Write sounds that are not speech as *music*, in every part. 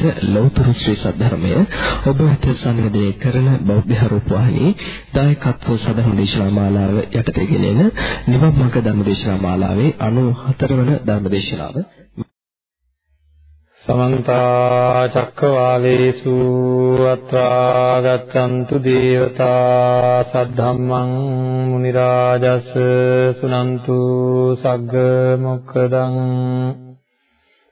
සුවපිනිස ලෞතර ශ්‍රී සද්ධර්මය ඔබ වෙත සංවේදනය කරන බෞද්ධ රූපවාහිනී දායකත්ව සදහම් දේශනා මාලාව යටතේ ගෙනෙන නිවන් මාර්ග ධර්ම දේශනා මාලාවේ 94 වන ධර්ම දේශනාව සමන්ත චක්කවාලේසු අත්‍රා ගච්ඡන්තු දේවතා සද්ධම්මං මුනි රාජස් සුනන්තු සග්ග මොක්ඛදං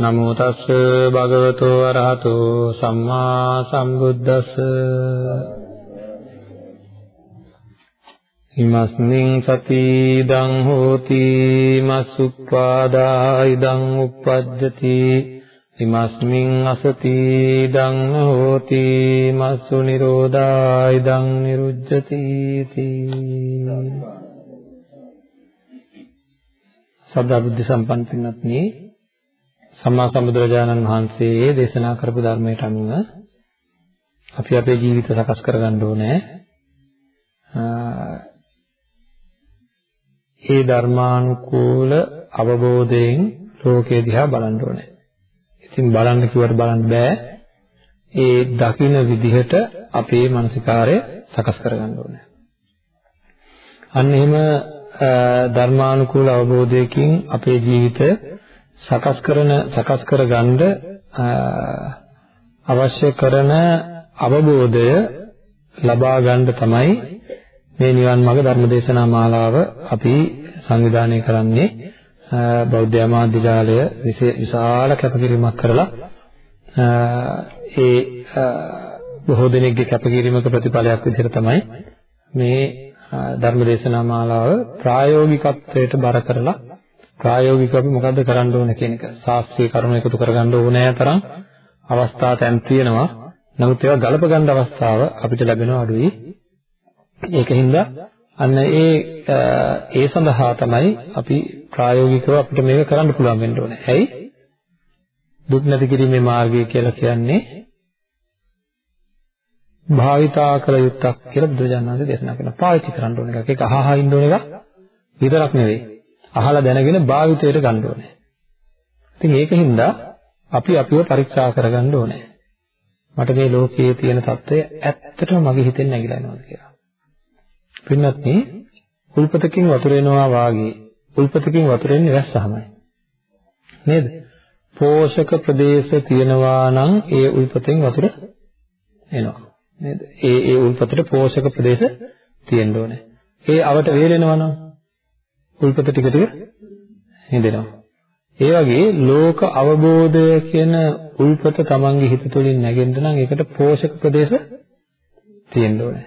නමෝ තස්ස භගවතෝ අරහතෝ සම්මා සම්බුද්දස්ස. ඉමස්මින් සති දං හෝති මසුප්පාදා ඉදං uppajjati ඉමස්මින් අසති දං හෝති මස්සු නිරෝධා ඉදං නිරුජ්ජති සදා බුද්ධ සම්පන්න පින්වත්නි සම්මා සම්බුදුරජාණන් වහන්සේ දේශනා කරපු ධර්මයට අනුව අපි අපේ ජීවිත සකස් කරගන්න ඕනේ. ඒ ධර්මානුකූල අවබෝධයෙන් ලෝකයේ දිහා බලන්න ඕනේ. ඉතින් බලන්න කිව්වට බලන්න බෑ. ඒ දකින විදිහට අපේ මානසිකාරය සකස් කරගන්න ඕනේ. අන්න එහෙම ධර්මානුකූල අවබෝධයකින් අපේ ජීවිතය සකස් කරන සකස් කරගන්න අවශ්‍ය කරන අවබෝධය ලබා ගන්න තමයි මේ නිවන් මාර්ග ධර්මදේශනා මාලාව අපි සංවිධානය කරන්නේ. බෞද්ධ ආමාත්‍ය ජාලය විශාල කැපකිරීමක් කරලා ඒ බොහෝ දෙනෙක්ගේ කැපකිරීමක ප්‍රතිඵලයක් විදිහට තමයි මේ ධර්මදේශනා මාලාව ප්‍රායෝගිකත්වයට බර කරලා ප්‍රායෝගිකව අපි මොකද්ද කරන්න ඕන කියන එක. ශාස්ත්‍රීය කරුණු එකතු කරගන්න ඕනෑ තරම් අවස්ථා තැන් තියෙනවා. නමුත් ඒවා ගලප ගන්න අවස්ථාව අපිට ලැබෙනව අඩුයි. ඒකින්ද අන්න ඒ ඒ සඳහා තමයි අපි ප්‍රායෝගිකව අපිට මේක කරන්න පුළුවන් වෙන්න ඕනේ. ඇයි? දුක් නැති කිරීමේ මාර්ගය කියලා කියන්නේ භාවිතා කළ යුත්තක් කියලා බුදුරජාණන් වහන්සේ දේශනා කරනවා. පාවිච්චි කරන්න ඕන එකක්. ඒක අහහා ඉන්න ඕන එකක් විතරක් නෙවෙයි. අහලා දැනගෙන භාවිතයට ගන්න ඕනේ. ඉතින් ඒකින්ද අපි අපිව පරීක්ෂා කරගන්න ඕනේ. මට මේ ලෝකයේ තියෙන తত্ত্বය ඇත්තටම මගේ හිතෙන් නැగిලා යනවාද කියලා. පින්නත් මේ උල්පතකින් වතුර එනවා වාගේ උල්පතකින් වතුර එන්නේ වැස්සමයි. නේද? පෝෂක ප්‍රදේශ තියනවා නම් ඒ උල්පතෙන් වතුර එනවා නේද ඒ ඒ උල්පතට පෝෂක ප්‍රදේශ තියෙන්න ඕනේ ඒ අවට වේලෙනවා නම් උල්පත ටික ටික හිඳෙනවා. ඒ වගේ ලෝක අවබෝධය කියන උල්පත තමන්ගේ හිත තුළින් නැගෙන්න නම් ඒකට පෝෂක ප්‍රදේශ තියෙන්න ඕනේ.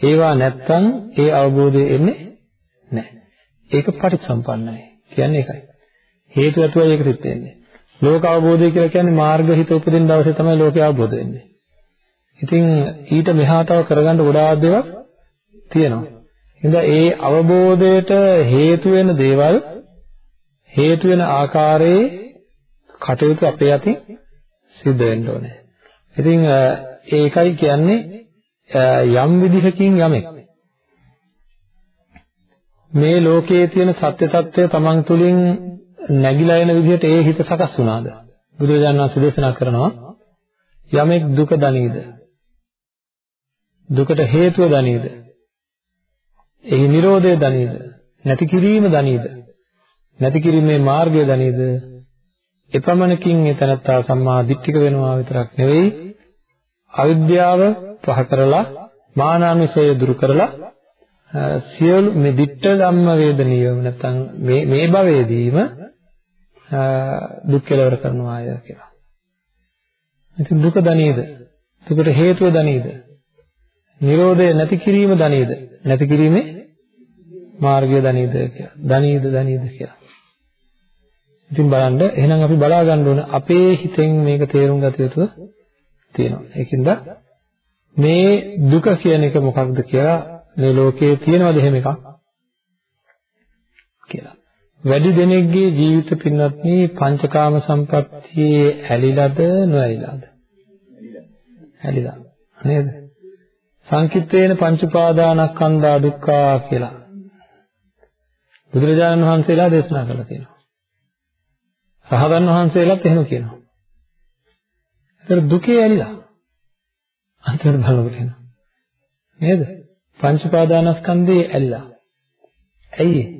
ඒවා නැත්තම් ඒ අවබෝධය එන්නේ නැහැ. ඒක පටිච්චසම්පන්නයි. කියන්නේ ඒකයි. හේතු ඇතුවයි ඒක සිත් වෙන්නේ. ලෝක අවබෝධය කියලා කියන්නේ මාර්ග හිත උපදින දවසේ තමයි ලෝකය අවබෝධ වෙන්නේ. ඉතින් ඊට මෙහා තව කරගන්න ගොඩාක් දේවල් තියෙනවා. ඉතින් ඒ අවබෝධයට හේතු වෙන දේවල් හේතු වෙන ආකාරයේ කටයුතු අපේ අතින් සිද්ධ වෙන්න ඕනේ. ඉතින් ඒකයි කියන්නේ යම් විදිහකින් යමෙක් මේ ලෝකයේ තියෙන සත්‍ය తත්වය තමන් තුළින් නැగిලා එන විදිහට ඒ හිත සකස් වුණාද? බුදුරජාණන් වහන්සේ දේශනා කරනවා යමෙක් දුක දනීද? දුකට හේතුව දනීද? එහි Nirodha දනීද? නැති කිරීම දනීද? නැති කිරීමේ මාර්ගය දනීද? එපමණකින් එතනත්තා සම්මා දිට්ඨික වෙනවා විතරක් නෙවෙයි අවිද්‍යාව පහ කරලා මානානුසය දුරු කරලා සියලු මේ දිට්ඨ ධම්ම වේදනියව නැත්නම් මේ මේ භවයේදීම දුක් කෙලවර කරනවා අය කියලා. ඉතින් දුක දනීද? දුකට හේතුව දනීද? Nirodha නැති කිරීම දනීද? නැති කිරීමේ මාර්ගය දනීද කියලා. දනීද දනීද කියලා. ඉතින් බලන්න එහෙනම් අපි බලා ගන්න ඕන අපේ හිතෙන් මේක තේරුම් ගත යුතු තියෙනවා. ඒකින්ද මේ දුක කියන එක මොකක්ද කියලා මේ ලෝකයේ තියෙනවද එහෙම එකක් කියලා. වැඩි දෙනෙක්ගේ ජීවිත පින්වත්නි පංචකාම සම්පත්තියේ ඇලිලාද නොඇලිලාද? ඇලිලා. නේද? සංකිට්ඨේන පංච උපාදානස්කන්ධා දුක්ඛා කියලා. බුදුරජාණන් වහන්සේලා දේශනා කරලා තියෙනවා. රහතන් වහන්සේලාත් එහෙම කියනවා. ඒතර දුකේ ඇලිලා. අන්තිමට බලනකොට එනවා. නේද? පංච උපාදානස්කන්ධේ ඇලිලා. ඇයි ඒ?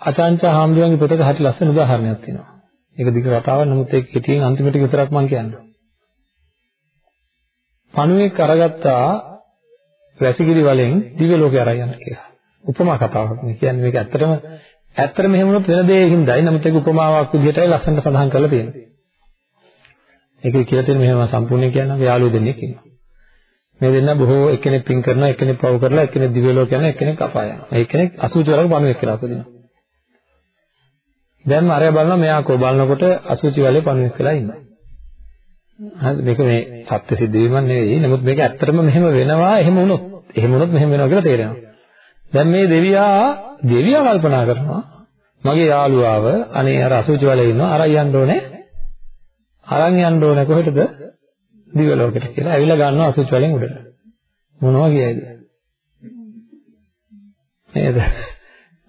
අචාන්චා හාමුදුරන්ගේ පොතක හරි ලස්සන උදාහරණයක් තියෙනවා. ඒක දිග කතාවක් නමුත් ඒක කෙටියෙන් අන්තිමට විතරක් මම කියන්නම්. පණුවෙක් අරගත්තා වැසිකිලි වලින් දිව්‍ය ලෝකේ අරන් යන්න කියලා. උපමා කතාවක් මේ කියන්නේ මේක ඇත්තටම ඇත්තටම එහෙම වුණොත් වෙන දෙයකින්දයි නමුත් ඒක උපමාවක් විදිහටයි ලස්සනට සඳහන් කරලා තියෙන්නේ. ඒකේ කියලා තියෙන මෙහෙම සම්පූර්ණයෙන් කියන්නම් යාළුවෝ දෙන්නෙක් ඉන්නවා. මේ දෙන්න බොහෝ එක්කෙනෙක් පින් කරනවා එක්කෙනෙක් පව් කරලා එක්කෙනෙක් දිව්‍ය ලෝක යනවා එක්කෙනෙක් අපාය යනවා. ඒ කෙනෙක් අසුචි වලක පණුවෙක් කියලා උපදිනවා. දැන් අරය බලනවා මෙයා කෝ බලනකොට අසුචි වලේ පණුවෙක් වෙලා ඉන්නවා. හරි මේක මේ සත්‍ය සිද්ධ වීමක් නෙවෙයි. නමුත් මේක ඇත්තටම මෙහෙම වෙනවා එහෙම වුණොත් එහෙම වුණොත් මෙහෙම වෙනවා කියලා තේරෙනවා. දැන් මේ දෙවියා දෙවියා කල්පනා කරනවා මගේ යාළුවාව අනේ අර අසුචි වලේ ඉන්නවා අරන් යන්න ඕනේ. අරන් යන්න ඕනේ කොහෙටද? දිව්‍ය ලෝකෙට කියලා. ඇවිල්ලා ගන්නවා අසුචි වලෙන් උඩට. මොනවා කියයිද? නේද?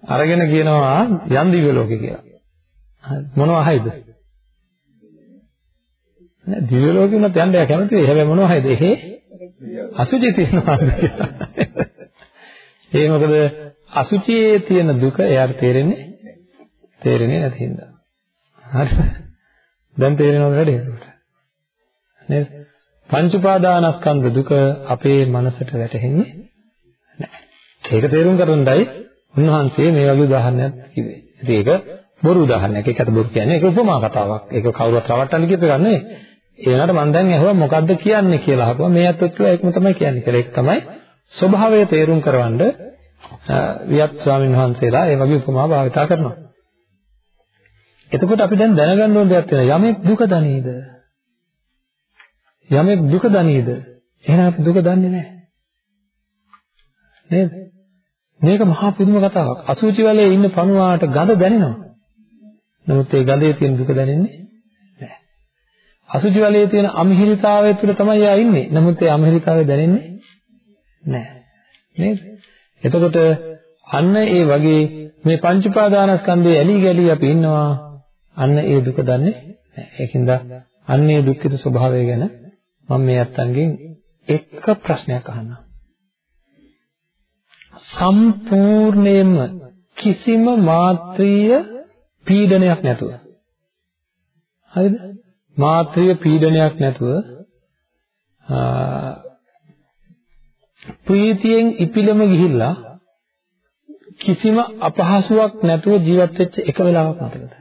අරගෙන කියනවා යන් දිව්‍ය ලෝකෙ කියලා. මොනවා අහයිද? නෑ දිව්‍ය ලෝකෙ උනත් යන්න යා කැමති වෙයි. හැබැයි මොනවා අහයිද? එහෙ අසුචි තියෙනවා කියලා. ඒ මොකද අසුචියේ තියෙන දුක එයාට තේරෙන්නේ තේරෙන්නේ නැති හින්දා. හරිද? දැන් තේරෙනවද වැඩේ? නේද? පංච උපාදානස්කන්ධ දුක අපේ මනසට වැටහෙන්නේ නැහැ. ඒක තේරුම් ගන්නයි උන්වහන්සේ මේ වගේ උදාහරණයක් කිව්වේ. ඉතින් ඒක බොරු උදාහරණයක්. ඒකට බොරු කියන්නේ ඒක උපමා කතාවක්. ඒක කවුරුත් රවට්ටන්න කියප එකක් නෙවෙයි. ඒ වුණාට මම දැන් ඇහුවා මොකද්ද කියන්නේ කියලා අහපුවා. මේ අතත් කිව්වා ඒකම තමයි කියන්නේ කියලා. ඒක තමයි ස්වභාවය තේරුම් කරවන්න වියත් ස්වාමීන් වහන්සේලා ඒ වගේ උපමා භාවිතා කරනවා. එතකොට අපි දැන් දැනගන්න ඕන දෙයක් තියෙනවා. යමෙක් දුක දනීද? යමෙක් දුක දනීද? එහෙනම් අපි දුක දන්නේ නැහැ. නේද? මේක මහා පුදුම කතාවක්. අසුචි වලේ ඉන්න පණුවාට ගඳ දැනෙනවා. නමුත් ඒ ගඳේ තියෙන දුක දැනෙන්නේ නැහැ. අසුචි වලේ තියෙන අමිහිරිතාවය තුළ තමයි එයා ඉන්නේ. නමුත් ඒ අමිහිරිතාවය දැනෙන්නේ නැහැ. නේද? එතකොට අන්න ඒ වගේ මේ පංච උපාදානස්කන්ධයේ ඇලි ගලි අපි ඉන්නවා. අන්න ඒ දුක දන්නේ නැහැ. ඒකින්ද අන්න ඒ දුක්ඛිත ස්වභාවය ගැන මම මේ අත්තන්ගෙන් එක ප්‍රශ්නයක් අහන්නම්. සම්පූර්ණයෙන්ම කිසිම මාත්‍රීය පීඩනයක් නැතුව හරිද මාත්‍රීය පීඩනයක් නැතුව ප්‍රීතියෙන් ඉපිලම ගිහිල්ලා කිසිම අපහසුාවක් නැතුව ජීවත් වෙච්ච එක වෙලාවක් මතකද?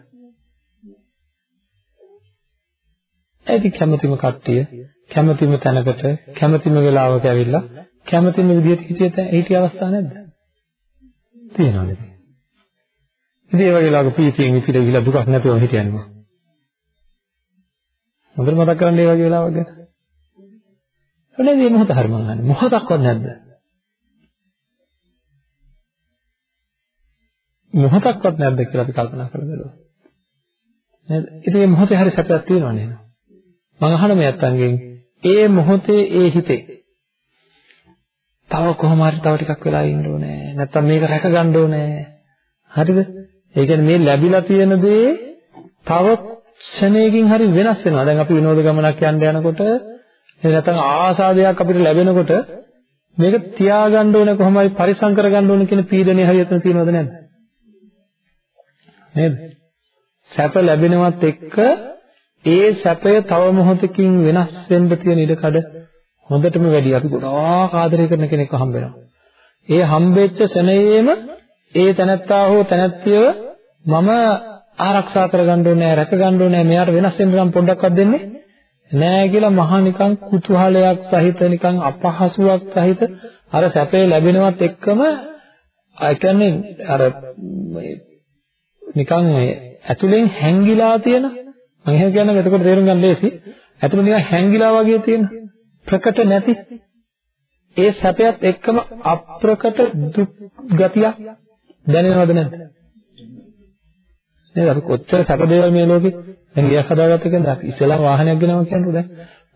ඒටි කැමැතිම කට්ටිය කැමැතිම තැනකට කැමැතිම වෙලාවක ඇවිල්ලා කැමැතිම විදිහට හිටියට හිටිය අවස්ථා නැද්ද? තියෙනවද? ඉතින් ඒ වගේ ලාක පීතියෙන් ඉපිට ගිහලා දුකක් නැතුව හිටියන්නේ මම. හොඳට මතක් කරගන්න ඒ වගේ වෙලාවක් ගැන. ඔනේ මේ මොහොත හරි මං අහන්නේ. මොහොතක්වත් නැද්ද? මොහොතක්වත් නැද්ද කියලා අපි කල්පනා කරලා බලමු. නේද? ඉතින් මේ මොහොතේ හරි සැපයක් තියෙනව නේද? මං අහන මේ අත්තන්ගෙන් ඒ මොහොතේ ඒ හිතේ තව කොහොම හරි තව ටිකක් වෙලා ඉන්න ඕනේ. නැත්තම් මේක රැක ගන්න ඕනේ. හරිද? ඒ කියන්නේ මේ ලැබිලා තියෙන දේ තව ක්ෂණයකින් හරි වෙනස් වෙනවා. දැන් අපි විනෝද ගමනක් යන්න යනකොට නැත්නම් ආසාදයක් අපිට ලැබෙනකොට මේක තියාගන්න ඕනේ කොහොම හරි පරිසම් කරගන්න ඕනේ කියන පීඩනය හරි එතන තියෙනවද නැද්ද? නේද? සැප ලැබෙනවත් එක්ක ඒ සැපය තව මොහොතකින් වෙනස් වෙන්න තියෙන ඉඩකඩ හොඳටම වැඩි. අපි ගොඩාක් ආදරය කරන කෙනෙක්ව හම්බ වෙනවා. ඒ හම්බෙච්ච ශනේයේම ඒ තැනැත්තා හෝ තැනැත්තියව මම ආරක්ෂා කරගන්න ඕනේ, රැක ගන්න ඕනේ, මෙයාට වෙනස් වෙන්න නම් පොඩ්ඩක්වත් දෙන්නේ නෑ කියලා මහා නිකන් කුතුහලයක් සහිත නිකන් අපහසුාවක් සහිත අර සැපේ ලැබෙනවත් එක්කම ඒ කියන්නේ අර නිකන් ඇතුලෙන් හැංගිලා තියෙන මම එහෙම කියන්නේ එතකොට තේරුම් ගන්න ලේසි ඇතුළේ නිකන් හැංගිලා වගේ තියෙන ප්‍රකට නැති ඒ සැපයත් එක්කම අප්‍රකට දුක් ගතියක් දැනෙනවද නැද්ද? නේද? අපි කොච්චර සැප දේවල් මේ ලෝකේ? දැන් ගියක් හදාගත්ත කියන්නේ අපි ඉස්සෙල්ලා වාහනයක් ගෙනව කියන්නේ දැන්.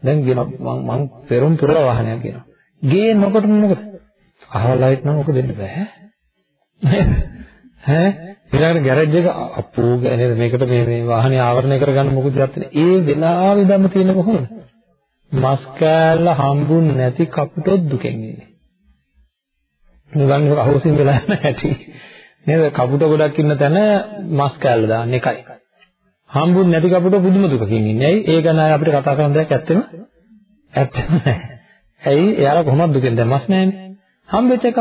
දැන් ගෙන මම මං පෙරම් පුරලා වාහනයක් ගෙනවා. ගේ නොකොට මොකද? අහවල් ලයිට් නම් ඔක දෙන්න බෑ. ඈ? ඊළඟට ගෑරේජ් එක අපෝ නේද? මේකට මේ මේ වාහනේ ආවරණය කරගන්න මොකද යත්තේ ඒ වෙලාවෙ ධම්ම තියෙන කොහොමද? මස් කෑල්ල හම්බුන් නැති කපුටොත් දුකෙන් ඉන්නේ. නිවන් අහෝසින් වෙලා *laughs* යන හැටි නේද කපුට ගොඩක් ඉන්න තැන මස් කෑල්ල දාන්න එකයි හම්බුන් නැති කපුට පුදුම දුකකින් ඉන්නේ ඇයි ඒ ගැන අපිට කතා කරන්න දෙයක් ඇත්තෙම ඇත්තම නැහැ ඇයි එයාලා කොහොමද දුකෙන් දැන් මස් නැහැනේ හම්බෙච්ච එක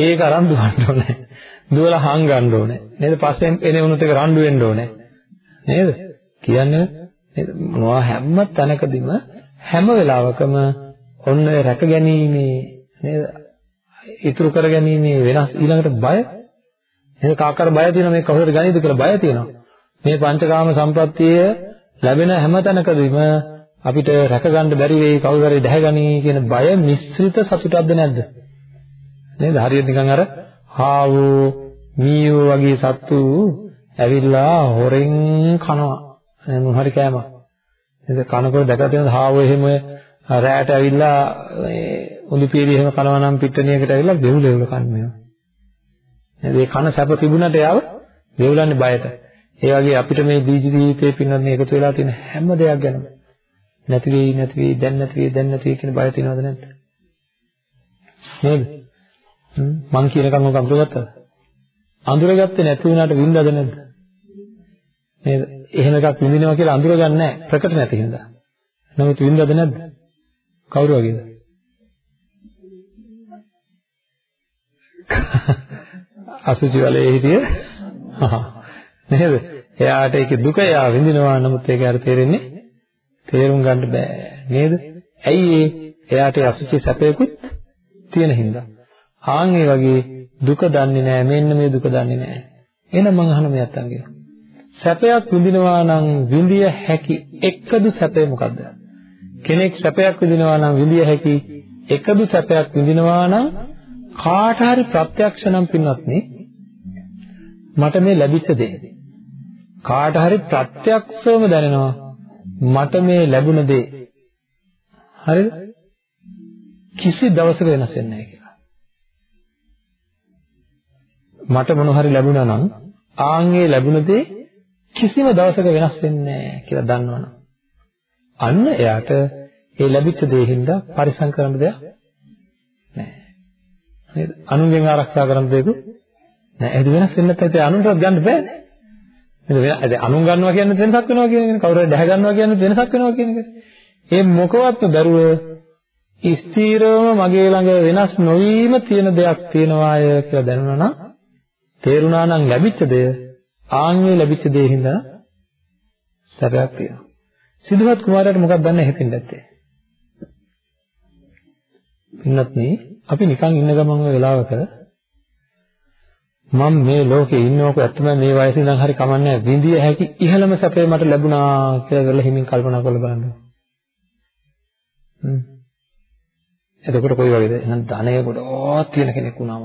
ඒක අරන් දුවන්න ඕනේ දුවලා හංගන්න ඕනේ. නේද? පස්සෙන් එනේ වුණොත් ඒක රණ්ඩු වෙන්න ඕනේ. නේද? කියන්නේ නේද? මොනවා හැම තැනකදීම හැම වෙලාවකම ඔන්න රැකගැනීමේ නේද? ඉතුරු කරගැනීමේ වෙනස් ඊළඟට බය නේද? කාකර බය තියෙනවා මේ කවුරුද ගනීද කියලා බය තියෙනවා. මේ පංචකාම සම්පත්තිය ලැබෙන හැම තැනකදීම අපිට රැකගන්න බැරි වෙයි කවුරු හරි දැහැගනී කියන බය මිශ්‍රිත සතුටක්ද නැද්ද? නේද? හරියට නිකන් අර හාවෝ මීයෝ වගේ සත්තු ඇවිල්ලා හොරෙන් කනවා මොන හරි කෑමක්. නේද? කනකොට දැකලා තියෙනද හාවෝ එහෙම රැයට ඇවිල්ලා මේ උඳු පියරි එහෙම කනවා නම් පිට්ටනියකට ඇවිල්ලා බෙවුල එවුල කන්නේ. නේද? ඒ කන සැප තිබුණට යාව බෙවුලන්නේ බයට. ඒ වගේ අපිට මේ දීජ ජීවිතේ පින්නත් මේ එකතු වෙලා තියෙන හැම දෙයක් ගැනම නැති වෙයි නැති වෙයි දැන් නැති වෙයි දැන් නැති වෙයි කියන බය තියෙනවද නැද්ද? නේද? මං කියනකම් ඔක අඳුරගත්තද? අඳුරගත්තේ නැති වුණාට වින්දද නැද්ද? නේද? එහෙම එකක් විඳිනවා කියලා අඳුරගන්නේ නැහැ ප්‍රකට නැති හින්දා. නමුත් වින්දද නැද්ද? කවුරු වගේද? අසුචි වලේ හිටිය? නේද? එයාට ඒකේ දුක එයා විඳිනවා. නමුත් ඒක යාට තේරෙන්නේ තේරුම් ගන්න බෑ. නේද? ඇයි ඒ? එයාට අසුචි සැපයකුත් තියෙන හින්දා. ආන් ඒ වගේ දුක දන්නේ නැහැ මෙන්න මේ දුක දන්නේ නැහැ එහෙනම් මං අහන මේ අත්තන්ගේ සැපයක් විඳිනවා නම් විඳිය හැකි එකදු සැපේ මොකද්ද? කෙනෙක් සැපයක් විඳිනවා නම් විඳිය හැකි එකදු සැපයක් විඳිනවා නම් කාට හරි ප්‍රත්‍යක්ෂ නම් පින්වත්නි මට මේ ලැබිච්ච දේ. කාට හරි ප්‍රත්‍යක්ෂවම දැනෙනවා මට මේ ලැබුණ දේ. හරිද? කිසි දවසක වෙනස් වෙන්නේ නැහැ මට මොන හරි ලැබුණා නම් ආන්ගේ ලැබුණ දේ කිසිම දවසක වෙනස් වෙන්නේ නැහැ කියලා දන්නවනම්. අන්න එයාට ඒ ලැබිච්ච දේ හින්දා පරිසම් කරන්න දෙයක් නැහැ. නේද? අනුන්ගෙන් ආරක්ෂා කරන්න දෙයක් නැහැ. ඒක වෙනස් වෙන්න නැත්නම් ඒ අනුන්ටවත් ගන්න බෑනේ. නේද? ඒ අනුන් ගන්නවා කියන්නේ වෙනසක් වෙනවා කියන එක. කවුරු හරි දැහ ගන්නවා කියන්නේ වෙනසක් වෙනවා කියන එක. ඒ මොකවත්ම බැරුව ස්ථීරවම මගේ ළඟ වෙනස් නොවීම තියෙන දෙයක් තියෙනවාය කියලා දැනුණා නම් තේරුණා නම් ලැබිච්ච දෙය ආන්ගේ ලැබිච්ච දෙය හින්දා සැපයක් තියෙනවා. සිද්ධාත් කුමාරයාට මොකක්ද දන්නේ හිතින් නැත්තේ. පින්නත් මේ අපි නිකන් ඉන්න ගමන් වෙලාවක මම මේ ලෝකේ ඉන්නවක ඇත්තම මේ වයසේ ඉඳන් හරි කමන්නේ විඳිය හැකි ඉහළම සැපේ මට ලැබුණා කියලා වෙලා හිමින් කල්පනා කරලා බලන්න. හ්ම්. එතකොට කොයි වගේද? එහෙනම් ධනය ගොඩක් තියෙන කෙනෙක් වුණාම.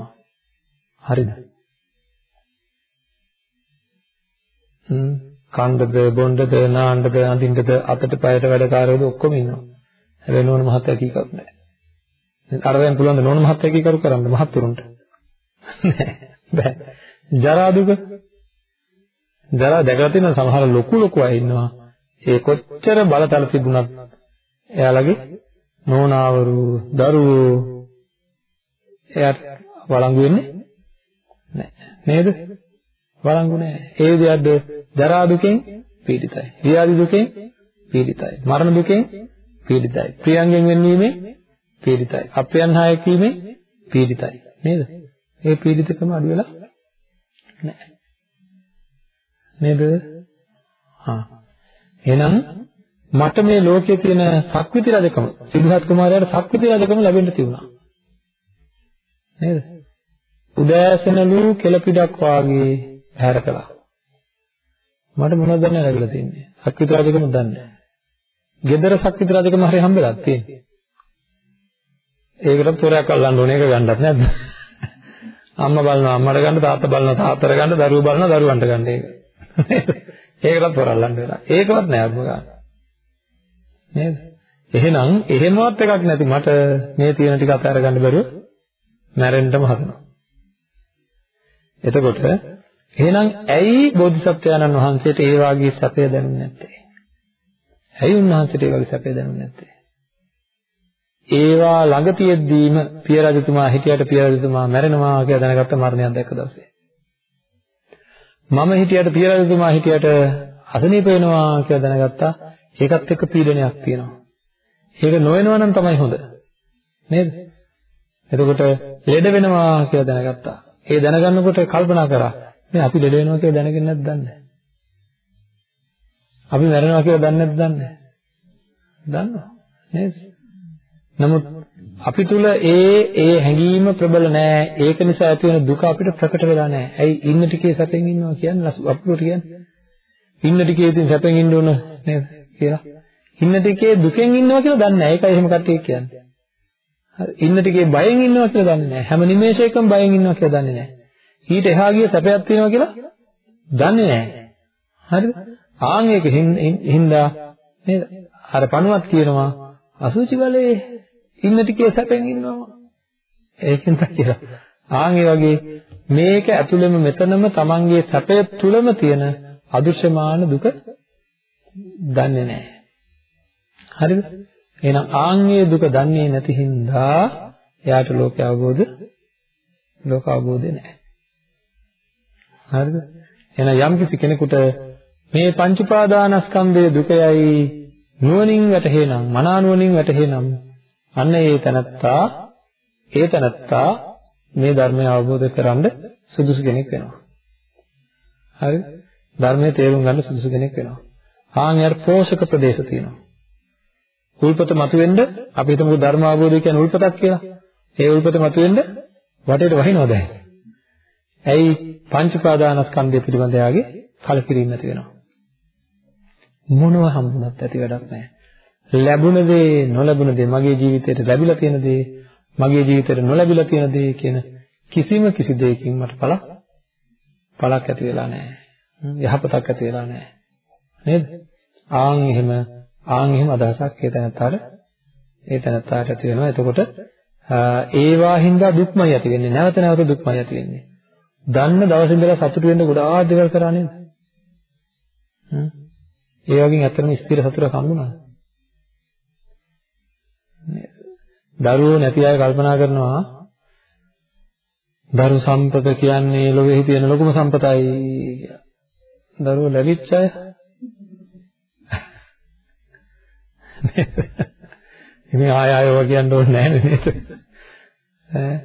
හරිද? කණ්ඩද බොණ්ඩද නාණ්ඩද අඳින්නද අතට පයට වැඩකාරයෝද ඔක්කොම ඉන්නවා. හැබැයි නෝන මහත්තයා කීකක් නැහැ. අර දැන් පුළුවන් ද නෝන මහත්තයා කීකරු කරන්න මහත්තුරුන්ට. නෑ බෑ. ජරා දුක ජරා දැකලා තියෙන සමහර ලොකු ලොකු අය ඉන්නවා. ඒ කොච්චර බලතල තිබුණත් එයාලගේ නෝනාවරු දරුවෝ එයාට වළංගු වෙන්නේ නැහැ නේද? වළංගු නැහැ. ඒ විදිහට ජරා දුකෙන් පීඩිතයි. ව්‍යාධි දුකෙන් පීඩිතයි. මරණ දුකෙන් පීඩිතයි. ප්‍රියංගෙන් වෙන්වීමෙන් පීඩිතයි. අප්‍රියන් හායක වීමෙන් පීඩිතයි. නේද? ඒ පීඩිතකම අඩු වෙලා නැහැ. නේද? හා. එහෙනම් මට මේ ලෝකයේ තියෙන සක්විති රජකම සිද්ධාර්ථ කුමාරයාට සක්විති රජකම ලැබෙන්න තිබුණා. නේද? උදෑසනලු කෙලපිඩක් වාගේ හැර කළා. මට මොනවද දැන ලැබිලා තින්නේ? අක්විත රාජකම දන්නේ gedara සක්විති රජකම හරි හම්බෙලාත් තියෙන්නේ. ඒකට පොරයක් අල්ලන්න ඕනේ ඒක ගන්නත් නැද්ද? අම්මා බලනවා අම්මට ගන්න තාත්තා බලනවා තාත්තට ගන්න දරුවෝ බලනවා දරුවන්ට ගන්න ඒක. ඒකටත් පොර අල්ලන්න වෙලා. ඒකවත් නෑ අම්ම ගන්න. නේද? එහෙනම් එහෙමවත් එකක් නැති මට මේ තියෙන ටික අතහැර ගන්න බැරුව මැරෙන්නම හදනවා. එතකොට එහෙනම් ඇයි බෝධිසත්වයන්න් වහන්සේට ඒ වාගේ සැපය දැනුනේ නැත්තේ? ඇයි උන්වහන්සේට ඒ වගේ සැපය දැනුනේ නැත්තේ? ඒවා ළඟ තියෙද්දීම පිය රජතුමා හිටියට පිය රජතුමා මැරෙනවා කියලා දැනගත්ත මරණයක් දැක්ක දවසේ. මම හිටියට පිය රජතුමා හිටියට අසනීප වෙනවා කියලා දැනගත්තා. ඒකත් එක්ක පීඩනයක් තියෙනවා. ඒක නොවෙනවා නම් තමයි හොඳ. නේද? එතකොට ලෙඩ වෙනවා කියලා දැනගත්තා. ඒ දැනගන්නකොට කල්පනා කරා මේ අපි ලෙඩ වෙනවා කියලා දැනගෙන නැද්ද දන්නේ? අපි මැරෙනවා කියලා දන්නේ නැද්ද දන්නේ? දන්නවා. නේද? නමුත් අපි තුල ඒ ඒ හැඟීම ප්‍රබල නෑ. ඒක නිසා ඇති වෙන දුක අපිට ප්‍රකට වෙලා නෑ. ඇයි ඉන්න ටිකේ සැපෙන් ඉන්නවා කියන්නේ අපුරුට කියන්නේ? ඉන්න ටිකේ ඉතින් සැපෙන් ඉන්න ඕන නේද කියලා. ඉන්න ටිකේ දුකෙන් ඉන්නවා කියලා දන්නේ නෑ. ඒකයි එහෙම කට්ටිය කියන්නේ. හරි. ඉන්න ටිකේ බයෙන් ඉන්නවා කියලා දන්නේ නෑ. හැම නිමේෂයකම බයෙන් ඉන්නවා කියලා දන්නේ නෑ. ඊට එහා ගිය සැපයක් තියෙනවා කියලා දන්නේ නෑ. හරිද? ආන් ඒක හින්දා නේද? අර පණුවත් කියනවා අසුචි බලයේ ඉන්න ටිකේ සැපෙන් ඉන්නවා. ඒකෙන් තමයි ආන් ඒ වගේ මේක ඇතුළෙම මෙතනම තමන්ගේ සැපය තුලම තියෙන අදෘශ්‍යමාන දුක දන්නේ නැහැ. හරිද? එහෙනම් ආන්ගේ දුක දන්නේ නැති හින්දා එයාට ලෝක අවබෝධ ලෝක අවබෝධය නැහැ. හරිද? එහෙනම් යම් කිසි කෙනෙකුට මේ පංච උපාදානස්කන්ධයේ දුකයයි නුවණින් වැටහෙනම් මනා නුවණින් වැටහෙනම් අන්න ඒ තනත්තා ඒ තනත්තා මේ ධර්මය අවබෝධ කරගන්න සුදුසු කෙනෙක් වෙනවා. හරිද? ධර්මයේ තේරුම් ගන්න සුදුසු කෙනෙක් වෙනවා. ආන් යාර පෝෂක ප්‍රදේශ තියෙනවා. උල්පත මතුවෙන්න අපි හිතමු ධර්ම අවබෝධය කියන්නේ උල්පතක් කියලා. ඒ උල්පත මතුවෙන්න වටේට වහිනවද? ඇයි පංච පාදානස්කන්ධය පිළිබඳ යාගේ කලකිරීම නැති වෙනවා. මොනව හම්බුනත් ඇති වැඩක් නැහැ. ලැබුණ දේ නොලැබුණ දේ මගේ ජීවිතේට ලැබිලා තියෙන දේ මගේ ජීවිතේට නොලැබිලා තියෙන දේ කියන කිසිම කිසි දෙයකින් මට පළක් පළක් ඇති වෙලා නැහැ. යහපතක් ඇති වෙලා නැහැ. නේද? ආන් එහෙම ආන් එහෙම අදහසක් ඒ තැනත්තාට ඒ තැනත්තාට ඇති වෙනවා. එතකොට ඒවා හින්දා දුක්මයි ඇති වෙන්නේ. නැවත නැවත දුක්මයි ඇති වෙන්නේ. දන්න දවස් ඉඳලා සතුටු වෙන්න ගොඩාක් දේවල් කරා නේද? හ්ම්. ඒ වගේ ඇත්තටම ස්ථිර සතුටක් හම්බුණාද? දරුවෝ නැති අය කල්පනා කරනවා දරු සම්පත කියන්නේ ලෝකෙහි තියෙන ලොකුම සම්පතයි කියලා. දරුවෝ ලැබිච්ච අය *laughs* ඉතින් ආය ආය ඔය කියන්න ඕනේ නැහැ නේද? ඈ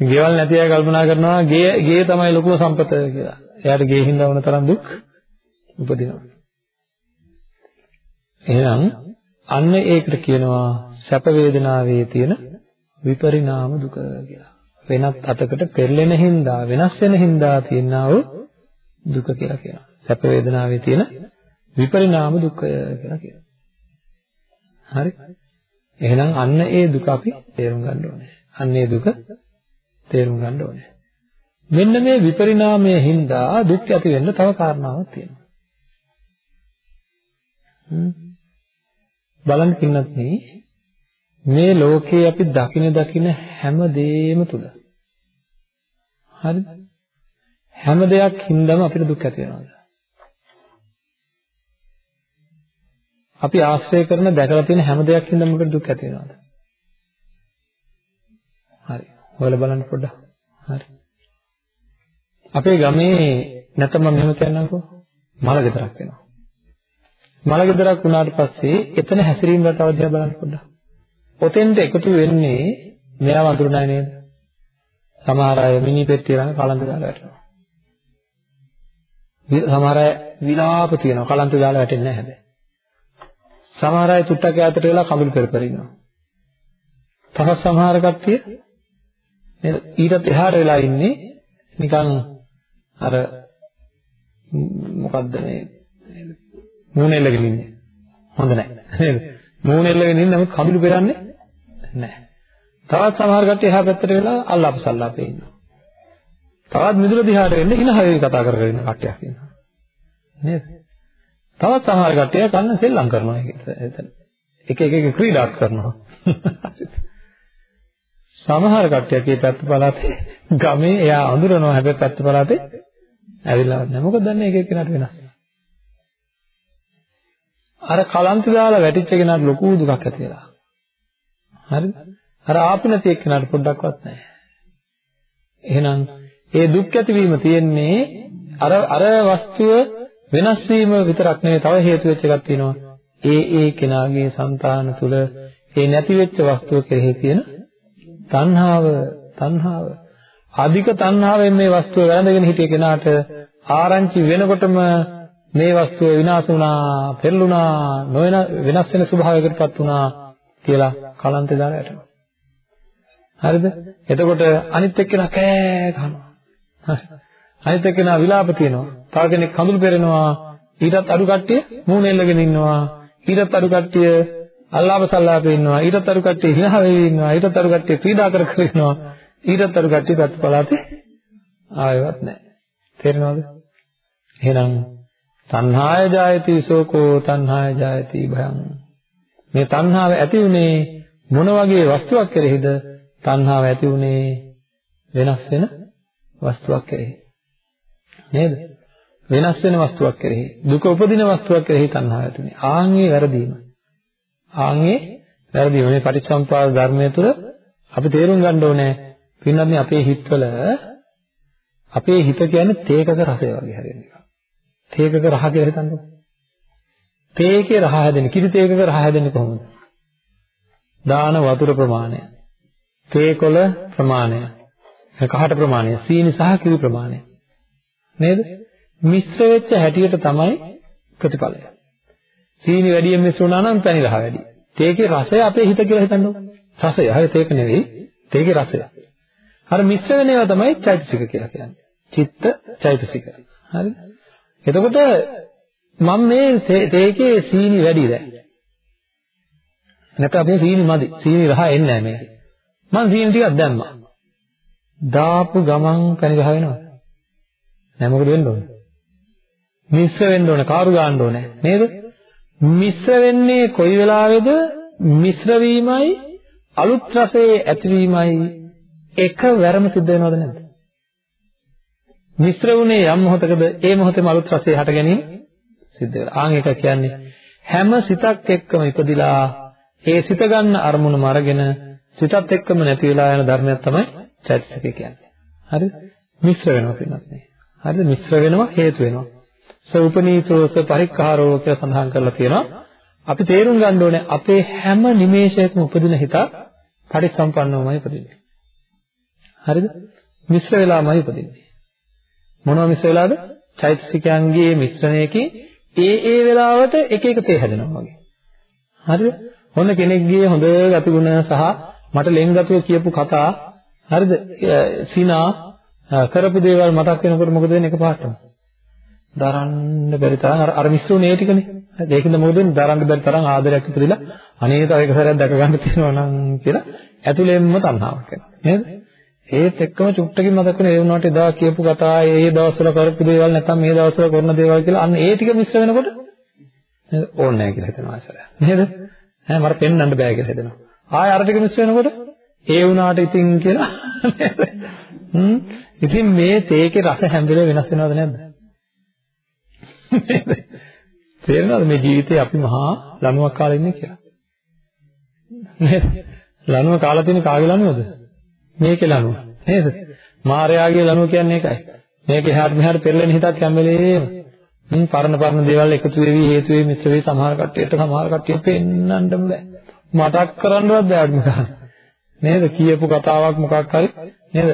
ගෙවල් නැති අය කල්පනා කරනවා ගේ ගේ තමයි ලොකුම සම්පත කියලා. එයාට ගේ හින්දා වුණ තරම් දුක් උපදිනවා. එහෙනම් අන්න ඒකට කියනවා සැප වේදනාවේ තියෙන විපරිණාම දුක කියලා. වෙනත් අතකට පෙරලෙන හින්දා වෙනස් වෙන හින්දා තියෙනා වූ දුක කියලා කියනවා. සැප වේදනාවේ තියෙන විපරිණාම දුකය කියලා කියනවා. හරි? එහෙනම් අන්න ඒ දුක අපි තේරුම් ගන්න ඕනේ. අන්න ඒ දුක තේරුම් ගන්න ඕනේ. මෙන්න මේ විපරිණාමයේ හින්දා දුක් ඇති වෙන්න තව කාරණාවක් තියෙනවා. බලන්න පින්නත් මේ ලෝකේ අපි දකින දකින හැම දෙයක්ම තුල. හරිද හැම දෙයක් හින්දාම අපිට දුක් ඇති වෙනවද අපි ආශ්‍රය කරන දැකලා තියෙන හැම දෙයක් හින්දාම අපිට දුක් ඇති වෙනවද හරි. ඔයාලා බලන්න පොඩ්ඩක්. හරි. අපේ ගමේ නැත්නම් මම මෙහෙම කියන්නම්කෝ මල ගෙදරක් වෙනවා. මල ගෙදරක් වුණාට පස්සේ එතන හැසිරීම රටාව දිහා බලන්න පොඩ්ඩක්. ඔතෙන්ට එකතු වෙන්නේ මෙයා වඳුරු නැහැ නේද? සමහර අය මිනි පෙට්ටිය ළඟ කලන්ත දාලා වැටෙනවා. සමහර අය විලාප තියනවා කලන්ත දාලා වැටෙන්නේ නැහැ හැබැයි. සමහර අය තුට්ටක් ඈතට වෙලා කඳුළු පෙරපර ඉන්නවා. තවත් සමහර කට්ටිය නේද ඊටත් එහාට වෙලා ඉන්නේ නිකන් අර මොකද්ද මේ මූණෙල්ලගෙන ඉන්නේ. හොඳ නැහැ. නේද? මූණ එල්ලගෙන ඉන්න නමුත් කඳුළු පෙරන්නේ නැහැ. තවත් සමහර කට්ටිය එහා පැත්තට වෙලා අල්ලාප සල්ලාපේ ඉන්නවා. තවත් මිදුල දිහාට වෙන්න හින හවේ කතා කර කර ඉන්න කට්ටියක් ඉන්නවා. නේද? තවත් සමහර කට්ටිය කන්න සෙල්ලම් කරනවා එතන. එක එක එක ක්‍රීඩාත් කරනවා. සමහර කට්ටියක් මේ පැත්ත පළාතේ ගමේ එයා අඳුරනවා හැබැයි පැත්ත පළාතේ ඇවිල්ලා නැහැ. මොකද දන්නේ එක එක්කෙනාට වෙනස්. අර කලන්ත දාලා වැටිච්ච කෙනාට ලොකු දුකක් ඇති වෙලා. හරිද? අර ආපු නැති එක්කෙනාට පොඩ්ඩක්වත් නැහැ. එහෙනම් ඒ දුක් ඇතිවීම තියෙන්නේ අර අර වස්තුව වෙනස් වීම විතරක් නෙවෙයි තව හේතු වෙච්ච එකක් තියෙනවා. ඒ ඒ කෙනාගේ సంతාන තුල ඒ නැති වෙච්ච වස්තුව කෙරෙහි තියෙන තණ්හාව තණ්හාව අධික තණ්හාවෙන් මේ වස්තුව වැළඳගෙන හිටිය කෙනාට ආරංචි වෙනකොටම මේ වස්තුව විනාශ වුණා, පෙරළුණා, නොවන වෙනස් වෙන ස්වභාවයකටපත් වුණා කියලා කලන්තේ දාලා යටනවා. හරිද? එතකොට අනිත් එක්කෙනා කෑ ගහනවා. හරි. අනිත් එක්කෙනා විලාප තියෙනවා. තව කෙනෙක් කඳුළු පෙරෙනවා. ඊටත් අඩු කට්ටිය මූණ එල්ලගෙන ඉන්නවා. ඊටත් අඩු කට්ටිය අල්ලාප සල්ලාපේ ඉන්නවා. ඊටත් අඩු කට්ටිය හිනහ වෙවි ඉන්නවා. ඊටත් අඩු කට්ටිය ක්‍රීඩා කර කර ඉන්නවා. ඊටත් අඩු කට්ටිය පැත්ත පළාතේ ආයෙවත් නැහැ. තේරෙනවද? එහෙනම් තණ්හාය ජායති සෝකෝ තණ්හාය ජායති භයං. මේ තණ්හාව ඇති උනේ මොන වගේ වස්තුවක් කෙරෙහිද? තණ්හාව ඇති උනේ වෙනස් වෙන වස්තුවක් කෙරෙහි. නේද? වෙනස් වෙන වස්තුවක් කෙරෙහි දුක උපදින වස්තුවක් කෙරෙහි තණ්හාව ඇති උනේ. ආන්ගේ වැරදීම. ආන්ගේ වැරදීම මේ පටිච්චසමුපාද ධර්මය තුළ අපි තේරුම් ගන්න ඕනේ පින්නත් අපේ හිතවල අපේ හිත කියන්නේ තේකක රසය වගේ හැදෙන එක. තේකක රහ කියලා හිතන්නකෝ. තේකේ රහ හැදෙන කිසි තේකක රහ හැදෙන්නේ කොහොමද? දාන වතුර ප්‍රමාණය. තේකොළ ප්‍රමාණය. කහට ප්‍රමාණය. සීනි සහ කිරි ප්‍රමාණය. නේද? මිශ්‍ර වෙච්ච හැටියට තමයි ප්‍රතිඵලය. සීනි වැඩියෙන් මිශ්‍ර වුණා නම් පැණි රහ වැඩි. තේකේ රසය අපේ හිත කියලා හිතන්නකෝ. රසය. හරි තේක නෙවෙයි. තේකේ රසය. අර මිශ්‍ර වෙන ඒවා තමයි චෛතසික කියලා කියන්නේ. චිත්ත චෛතසික. හරිද? එතකොට මම මේ තේකේ සීනි වැඩි දැන්. නැත්නම් අපේ සීනි මදි. සීනි රහ එන්නේ නැහැ මේකේ. මම සීනි ටිකක් දැම්මා. දාපු ගමන් පැණි රහ වෙනවා. නෑ මොකද වෙන්න ඕනේ? මිශ්‍ර වෙන්න ඕනේ, කාරු ගන්න ඕනේ නේද? මිශ්‍ර වෙන්නේ කොයි වෙලාවේද? මිශ්‍ර වීමයි අලුත් රසයේ ඇතිවීමයි එකවරම සිද්ධ වෙනවද නැද්ද? මිශ්‍ර වුණේ යම් මොහොතකද ඒ මොහොතේම අලුත් රසය හට ගැනීම සිද්ධ වෙනවා. ආන් එක කියන්නේ හැම සිතක් එක්කම ඉපදිලා ඒ සිත ගන්න අරමුණම අරගෙන සිතත් එක්කම නැති වෙලා යන ධර්මයක් තමයි චෛතසිකය කියන්නේ. හරිද? මිශ්‍ර වෙනවා පින්නත් නේ. හරිද? මිශ්‍ර වෙනවා හේතු වෙනවා. සෝපනීතෝස පරික්කාරෝ කියලා සඳහන් කරලා තියෙනවා. අපි තේරුම් ගන්න ඕනේ අපේ හැම නිමේෂයකම උපදින හිත පරිසම්පන්නවමයි උපදින්නේ. හරිද? මිශ්‍ර වෙලාමයි උපදින්නේ. මොනවා මිශ්‍ර වෙලාද? චෛතසිකයන්ගේ මිශ්‍රණයකින් ඒ ඒ වෙලාවට එක එක තේ හැදෙනවා වගේ. හරිද? හොන්න කෙනෙක්ගේ හොඳ ගතිගුණ සහ මට ලෙන්ගතුව කියපු කතා හරිද? සිනා කරපු දේවල් මතක් වෙනකොට මොකද වෙන්නේ එකපාරටම? දරන්න බැරි තරම් අර අර මිශ්‍රුනේ ටිකනේ. හරිද? ඒකින්ද මොකද වෙන්නේ? දරන්න බැරි තරම් ආදරයක් ඉපදිලා අනේ තව එක සැරයක් දැක ගන්න තියෙනවා නම් කියලා ඇතුළෙන්ම තණ්හාවක් එනවා. නේද? ඒත් එක්කම චුට්ටකින් මතක් වෙන ඒ වුණාට එදා කියපු කතා ඒ දවස්වල කරපු දේවල් නැත්නම් මේ දවස්වල කරන දේවල් කියලා අන්න ඒ ටික මිශ්‍ර වෙනකොට නේද? ඕනේ නැහැ කියලා හිතනවා ආසර නේද? ඈ මට පෙන්වන්න බෑ කියලා හිතෙනවා. ආය අර ටික මිශ්‍ර වෙනකොට ඒ වුණාට ඉතින් කියලා හ්ම්. ඉතින් මේ තේකේ රස හැම වෙලේම වෙනස් වෙනවද නැද්ද? තේරෙනවද මේ ජීවිතේ අපි මහා ලණුවක් කාලා ඉන්නේ කියලා? නේද? ලණුව කාලා තියෙන කාගේ ලණුවද? මේකේ ලනුව නේද? මායාගේ ලනුව කියන්නේ ඒකයි. මේක එහාට මෙහාට පෙරලෙන හිතක් හැම වෙලේම මින් පරණ පරණ දේවල් එකතු වෙවි හේතු වෙවි මිත්‍ර වෙවි සමහර කට්ටියට සමහර කට්ටිය පෙන්නන්නම බෑ. මතක් කරන්නවත් බෑ අඩුම ගන්න. නේද? කියපු කතාවක් මොකක් හරි නේද?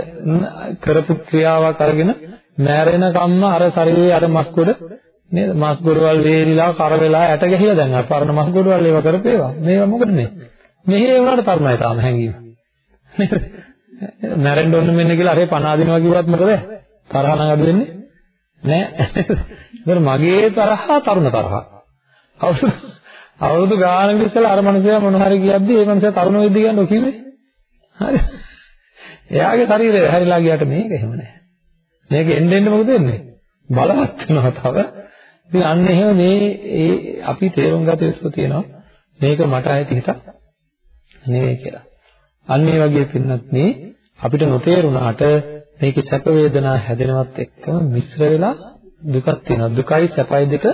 කරපු ක්‍රියාවක් අරගෙන මෑරෙන කම්ම අර ශරීරයේ අර මස් ගොඩ නේද? මස් ගොඩවල් වේලිලා කර වෙලා ඇට ගැහිලා දැන් අර පරණ මස් ගොඩවල් ඒවා කරපේවා. මේවා මොකද මේ? මෙහෙ වුණාට තරමයි තාම හැංගීම. නේද? මැරෙන්න ඕන මෙන්න කියලා අරේ පණ අදිනවා කිව්වත් මොකද? තරහ නම් අඩු වෙන්නේ නෑ. ඒතර මගේ තරහ තරුණ තරහ. අවුරුදු අවුරුදු ගානකට ඉස්සෙල්ලා අර මනුස්සයා මොන හරි කියද්දි ඒ මනුස්සයා තරුණ වෙද්දි කියන්නේ කිව්වේ. හරි. එයාගේ ශරීරය හැරිලා ගියාට මේක එහෙම නෑ. මේක එන්න එන්න මොකද වෙන්නේ? බලවත් වෙනවා තව. ඉතින් අන්න එහෙම මේ ඒ අපි තේරුම් ගත යුතු තියෙනවා. මේක මට ඇති හිතක් නෙවෙයි කියලා. අන්න ඒ වගේ පින්නත් මේ අපිට නොතේරුණාට මේකේ සැප වේදනා හැදෙනවත් එක්කම මිශ්‍ර වෙලා දුකක් තියෙනවා. දුකයි සැපයි දෙක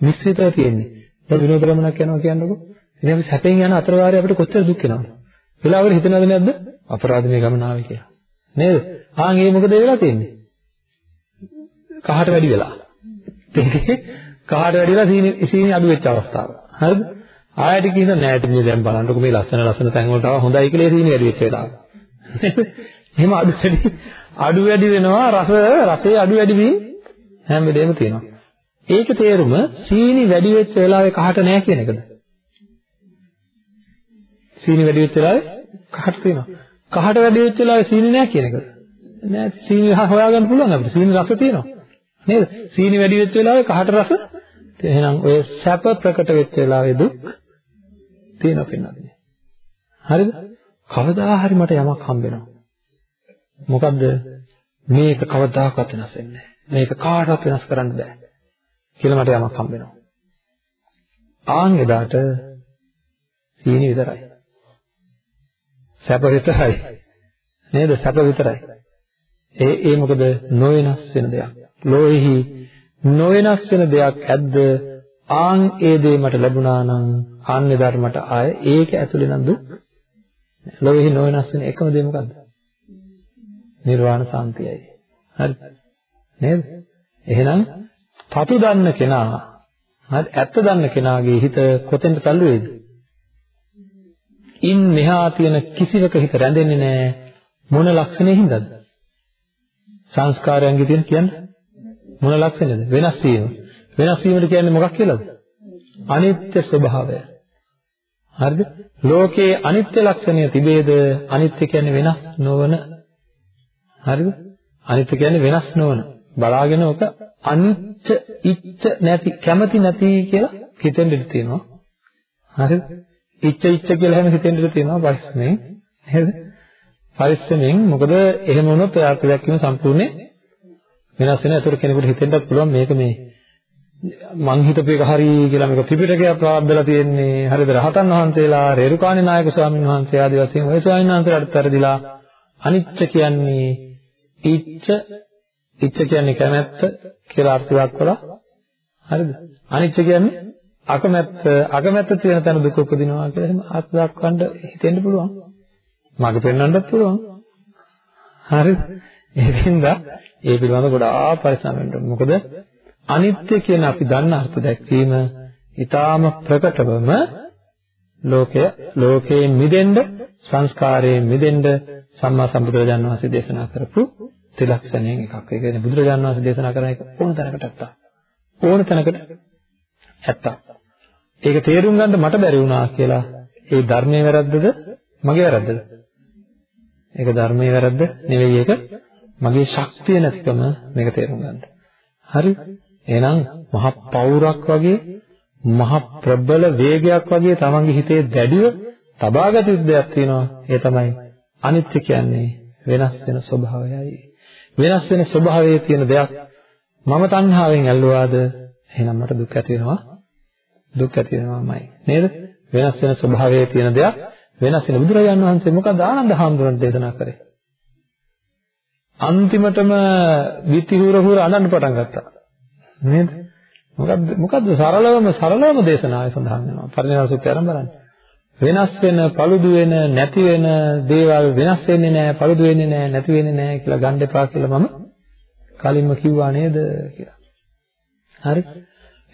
මිශ්‍රිතව තියෙන්නේ. දැන් විනෝද ගමනක් යනවා කියන්නකො. ඉතින් අපි සැපෙන් යන අතරවාරය අපිට කොච්චර දුක් වෙනවද? වෙලාවකට හිතනවද නැද්ද? අපරාධ මේ ගමන ආවේ කියලා. නේද? ආන් ඒ මොකද වෙලා තියෙන්නේ? කහට වැඩි වෙලා. තේරෙන්නේ? *laughs* කහට වැඩි වෙලා සීනි සීනි අඩු වෙච්ච අවස්ථාව. හරිද? ආයෙත් කියන නෑ ඉතින් දැන් බලන්නකො මේ ලස්සන ලස්සන තැන් වලට ආව හොඳයි කියලා සීනි වැඩි වෙච්ච වෙලාව. එහෙම අඩු වැඩි අඩු වැඩි වෙනවා රස රසයේ අඩු වැඩි වීම හැම වෙලේම තියෙනවා. ඒක තේරුම සීනි වැඩි වෙච්ච වෙලාවේ කහට නෑ කියන එකද? සීනි වැඩි වෙච්ච වෙලාවේ කහට තියෙනවා. කහට වැඩි වෙච්ච වෙලාවේ සීනි නෑ කියන එකද? නෑ සීනි හොයාගන්න පුළුවන් අපිට. සීනි රස තියෙනවා. නේද? සීනි වැඩි වෙච්ච වෙලාවේ කහට රස එහෙනම් ඔය සැප ප්‍රකට වෙච්ච වෙලාවේ දුක් තියෙනවා පින්නන්නේ. හරිද? කවදා හරි මට යමක් හම්බ වෙනවා. මොකද්ද? මේක කවදාකවත් වෙනස් වෙන්නේ නැහැ. මේක කාටවත් වෙනස් කරන්න බෑ. කියලා මට යමක් හම්බ වෙනවා. ආන් එදාට සීනි විතරයි. සැප විතරයි. නේද? සැප විතරයි. ඒ ඒ මොකද නොවෙනස් වෙන දෙයක්. ලෝෙහි නොවෙනස් වෙන දෙයක් ඇද්ද? ආන් ඒ දේ මට ලැබුණා නම් ආන් එදාට මට ආය ඒක ඇතුලේ නම් දුක්. ලෝෙහි නොවෙනස් වෙන එකම දේ මොකද්ද? නිර්වාණ සාන්තියයි. හරි. නේද? එහෙනම් තතු දන්න කෙනා හරි ඇත්ත දන්න කෙනාගේ හිත කොතෙන්ද තල්ලු වේද? ඉන් මෙහා තියෙන කිසිවක හිත රැඳෙන්නේ නැහැ මොන ලක්ෂණයෙන්ද? සංස්කාරයන්ගේ තියෙන කියන්නේ මොන ලක්ෂණයද? වෙනස් වීම. වෙනස් වීමට කියන්නේ මොකක් කියලාද? අනිත්‍ය ස්වභාවය. හරිද? ලෝකයේ අනිත්‍ය ලක්ෂණය තිබේද? අනිත්‍ය කියන්නේ වෙනස් නොවන. හරිද? අනිත්‍ය කියන්නේ වෙනස් නොවන. බලාගෙන ඔක අනිච්ච ඉච්ච නැති කැමති නැති කියලා හිතෙන්න ඉඩ තියෙනවා. හරිද? ඉච්ච ඉච්ච කියලා හැම හිතෙන්න ඉඩ තියෙනවා පරිස්සමෙන්. නේද? පරිස්සමෙන් මොකද එහෙම වුණොත් ඔය අර්ථ දැක්වීම සම්පූර්ණයෙන් වෙනස් වෙනවා. ඒතර කෙනෙකුට හිතෙන්නත් පුළුවන් මේක මේ මං හිතපු එක හරි කියලා මේක ත්‍රිපිටකයක් ප්‍රාබ්දලා තියෙන්නේ. හරිද? රහතන් වහන්සේලා, රේරුකාණේ නායක ස්වාමීන් වහන්සේ ආදී වශයෙන් ඔය ස්වාමීන් වහන්සේලාට පෙරදිලා අනිච්ච කියන්නේ ඉච්ච ඉච්ඡ කියන්නේ කැමැත්ත කියලා අර්ථ දක්වලා හරිද? අනිච්ච කියන්නේ අකමැත්ත අකමැත්ත තියෙන තැන දුක උපදිනවා කියලා එහෙම අර්ථ දක්වන්න හිතෙන්න පුළුවන්. මග පෙන්වන්නත් පුළුවන්. හරිද? ඒකින්ද ඒ පිළිබඳව ගොඩාක් පරිස්සම් වෙන්න ඕනේ. මොකද අනිත්‍ය කියන අපි දන්න අර්ථ දැක්වීම ඊටාම ප්‍රකටවම ලෝකය ලෝකයෙන් මිදෙන්න සංස්කාරයෙන් මිදෙන්න සම්මා සම්බුදුරජාණන් වහන්සේ දේශනා කරපු ත්‍රිලක්ෂණයෙන් එකක්. ඒ කියන්නේ බුදුරජාණන් වහන්සේ දේශනා කරන එක ඕන තැනකට ඇත්තා. ඕන තැනකට ඇත්තා. ඒක තේරුම් ගන්න මට බැරි වුණා කියලා ඒ ධර්මයේ වැරද්දද මගේ වැරද්දද? ඒක ධර්මයේ වැරද්ද නෙවෙයි ඒක මගේ ශක්තිය නැතිකම මේක තේරුම් ගන්න. හරි? එහෙනම් මහ පෞරක් වගේ මහ ප්‍රබල වේගයක් වගේ තමන්ගේ හිතේ දැඩිව තබාගත යුතු දෙයක් තියෙනවා. ඒ තමයි අනිත්‍ය කියන්නේ වෙනස් වෙන ස්වභාවයයි. වෙනස් වෙන ස්වභාවයේ තියෙන දෙයක් මම තණ්හාවෙන් ඇල්ලුවාද? එහෙනම් මට දුක් ඇති වෙනවා. දුක් ඇති වෙනවාමයි. නේද? වෙනස් වෙන ස්වභාවයේ තියෙන දෙයක් වෙනස් වෙන බුදුරජාණන් වහන්සේ මොකද ආනන්ද හාමුදුරන්ට දේශනා කරේ? අන්තිමටම විතිහුර හුර අනන්න පටන් ගත්තා. නේද මොකද්ද මොකද්ද සරලවම සරලවම දේශනාවේ සඳහන් වෙනවා පරිණාම සූත්‍රය ආරම්භ කරන්නේ වෙනස් වෙන, paludu වෙන, නැති වෙන දේවල් වෙනස් වෙන්නේ නැහැ, paludu වෙන්නේ නැහැ, නැති වෙන්නේ නැහැ කියලා ගන්න එපා කියලා මම කලින්ම කිව්වා නේද කියලා. හරි?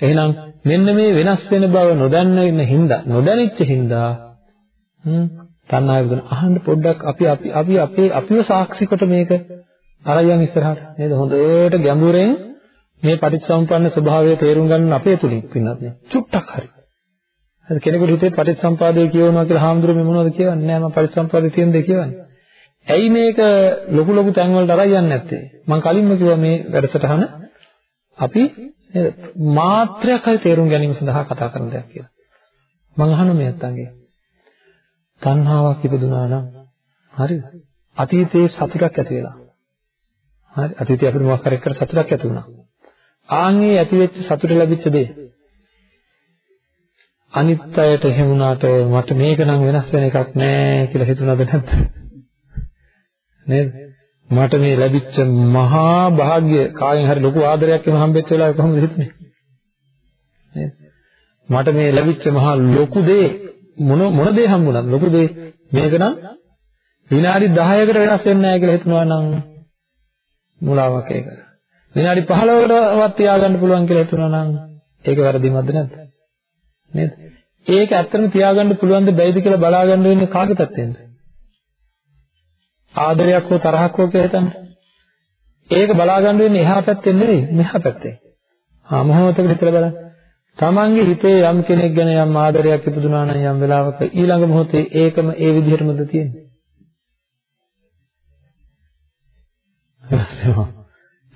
එහෙනම් මෙන්න මේ වෙනස් වෙන බව නොදන්න ඉන්න හින්දා, නොදැනිච්ච හින්දා හ්ම් තණ්හාව වෙන අහන්න පොඩ්ඩක් අපි අපි අපි අපේ අපිව සාක්ෂි කොට මේක අරයන් ඉස්සරහට නේද හොඳට ගැඹුරෙන් මේ පටිච්චසමුප්පන්න ස්වභාවය තේරුම් ගන්න අපේ තුලින් පින්නත් නේ චුට්ටක් හරි හරි කෙනෙකුට හිතේ පටිච්චසම්පාදේ කියවනවා කියලා හාමුදුරුවෝ මේ මොනවද කියන්නේ? නෑ මම පටිච්චසම්පාදේ තියෙන දේ කියවන්නේ. ඇයි මේක ලොකු ලොකු තැන් වලට අරන් යන්නේ නැත්තේ? මම කලින්ම කිව්වා මේ වැඩසටහන අපි මාත්‍රයක් හරි තේරුම් ගැනීම සඳහා කතා කරන දෙයක් කියලා. මං අහන මේ නැත්තන්ගේ තණ්හාවක් ඉපදුනා නම් හරිද? අතීතයේ සතුටක් ඇති වෙලා. හරි අතීතයේ අපිට මොකක් හරි කර සතුටක් ඇති වුණා. ආන්ගේ ඇති වෙච්ච සතුට ලැබිච්ච දේ අනිත් අයට එහෙම වුණාට මට මේක නම් වෙනස් වෙන එකක් නෑ කියලා හිතුණාද නැද්ද? නේද? මට මේ ලැබිච්ච මහා භාග්‍ය කායෙන් හරි ලොකු ආදරයක් එම හම්බෙච්ච වෙලාවේ කොහොමද හිතුනේ? නේද? මට මේ ලැබිච්ච මහා ලොකු දේ මොන මොන දේ හම්බුණාද? ලොකු දේ මේක නම් විනාඩි 10කට වෙනස් වෙන්නේ නැහැ කියලා හිතනවා නම් මුලාවක් ඒක. විනාඩි 15කටවත් තියාගන්න පුළුවන් කියලා හිතනවා නම් ඒක වැරදිමත්ද නැද්ද? නේද? ඒක ඇත්තටම තියාගන්න පුළුවන්ද බැයිද කියලා බලාගන්න වෙන්නේ කාගේ පැත්තෙන්ද? ආදරයක් හෝ තරහක් හෝ කියලා හිතන්න. ඒක බලාගන්න වෙන්නේ එහා පැත්තෙන් නෙවෙයි මෙහා පැත්තෙන්. ආ මොහොතකට හිතලා බලන්න. තමන්ගේ හිතේ යම් කෙනෙක් ගැන යම් ආදරයක් ඉපදුනා නම් යම් වෙලාවක ඊළඟ මොහොතේ ඒකම ඒ විදිහටමද තියෙන්නේ?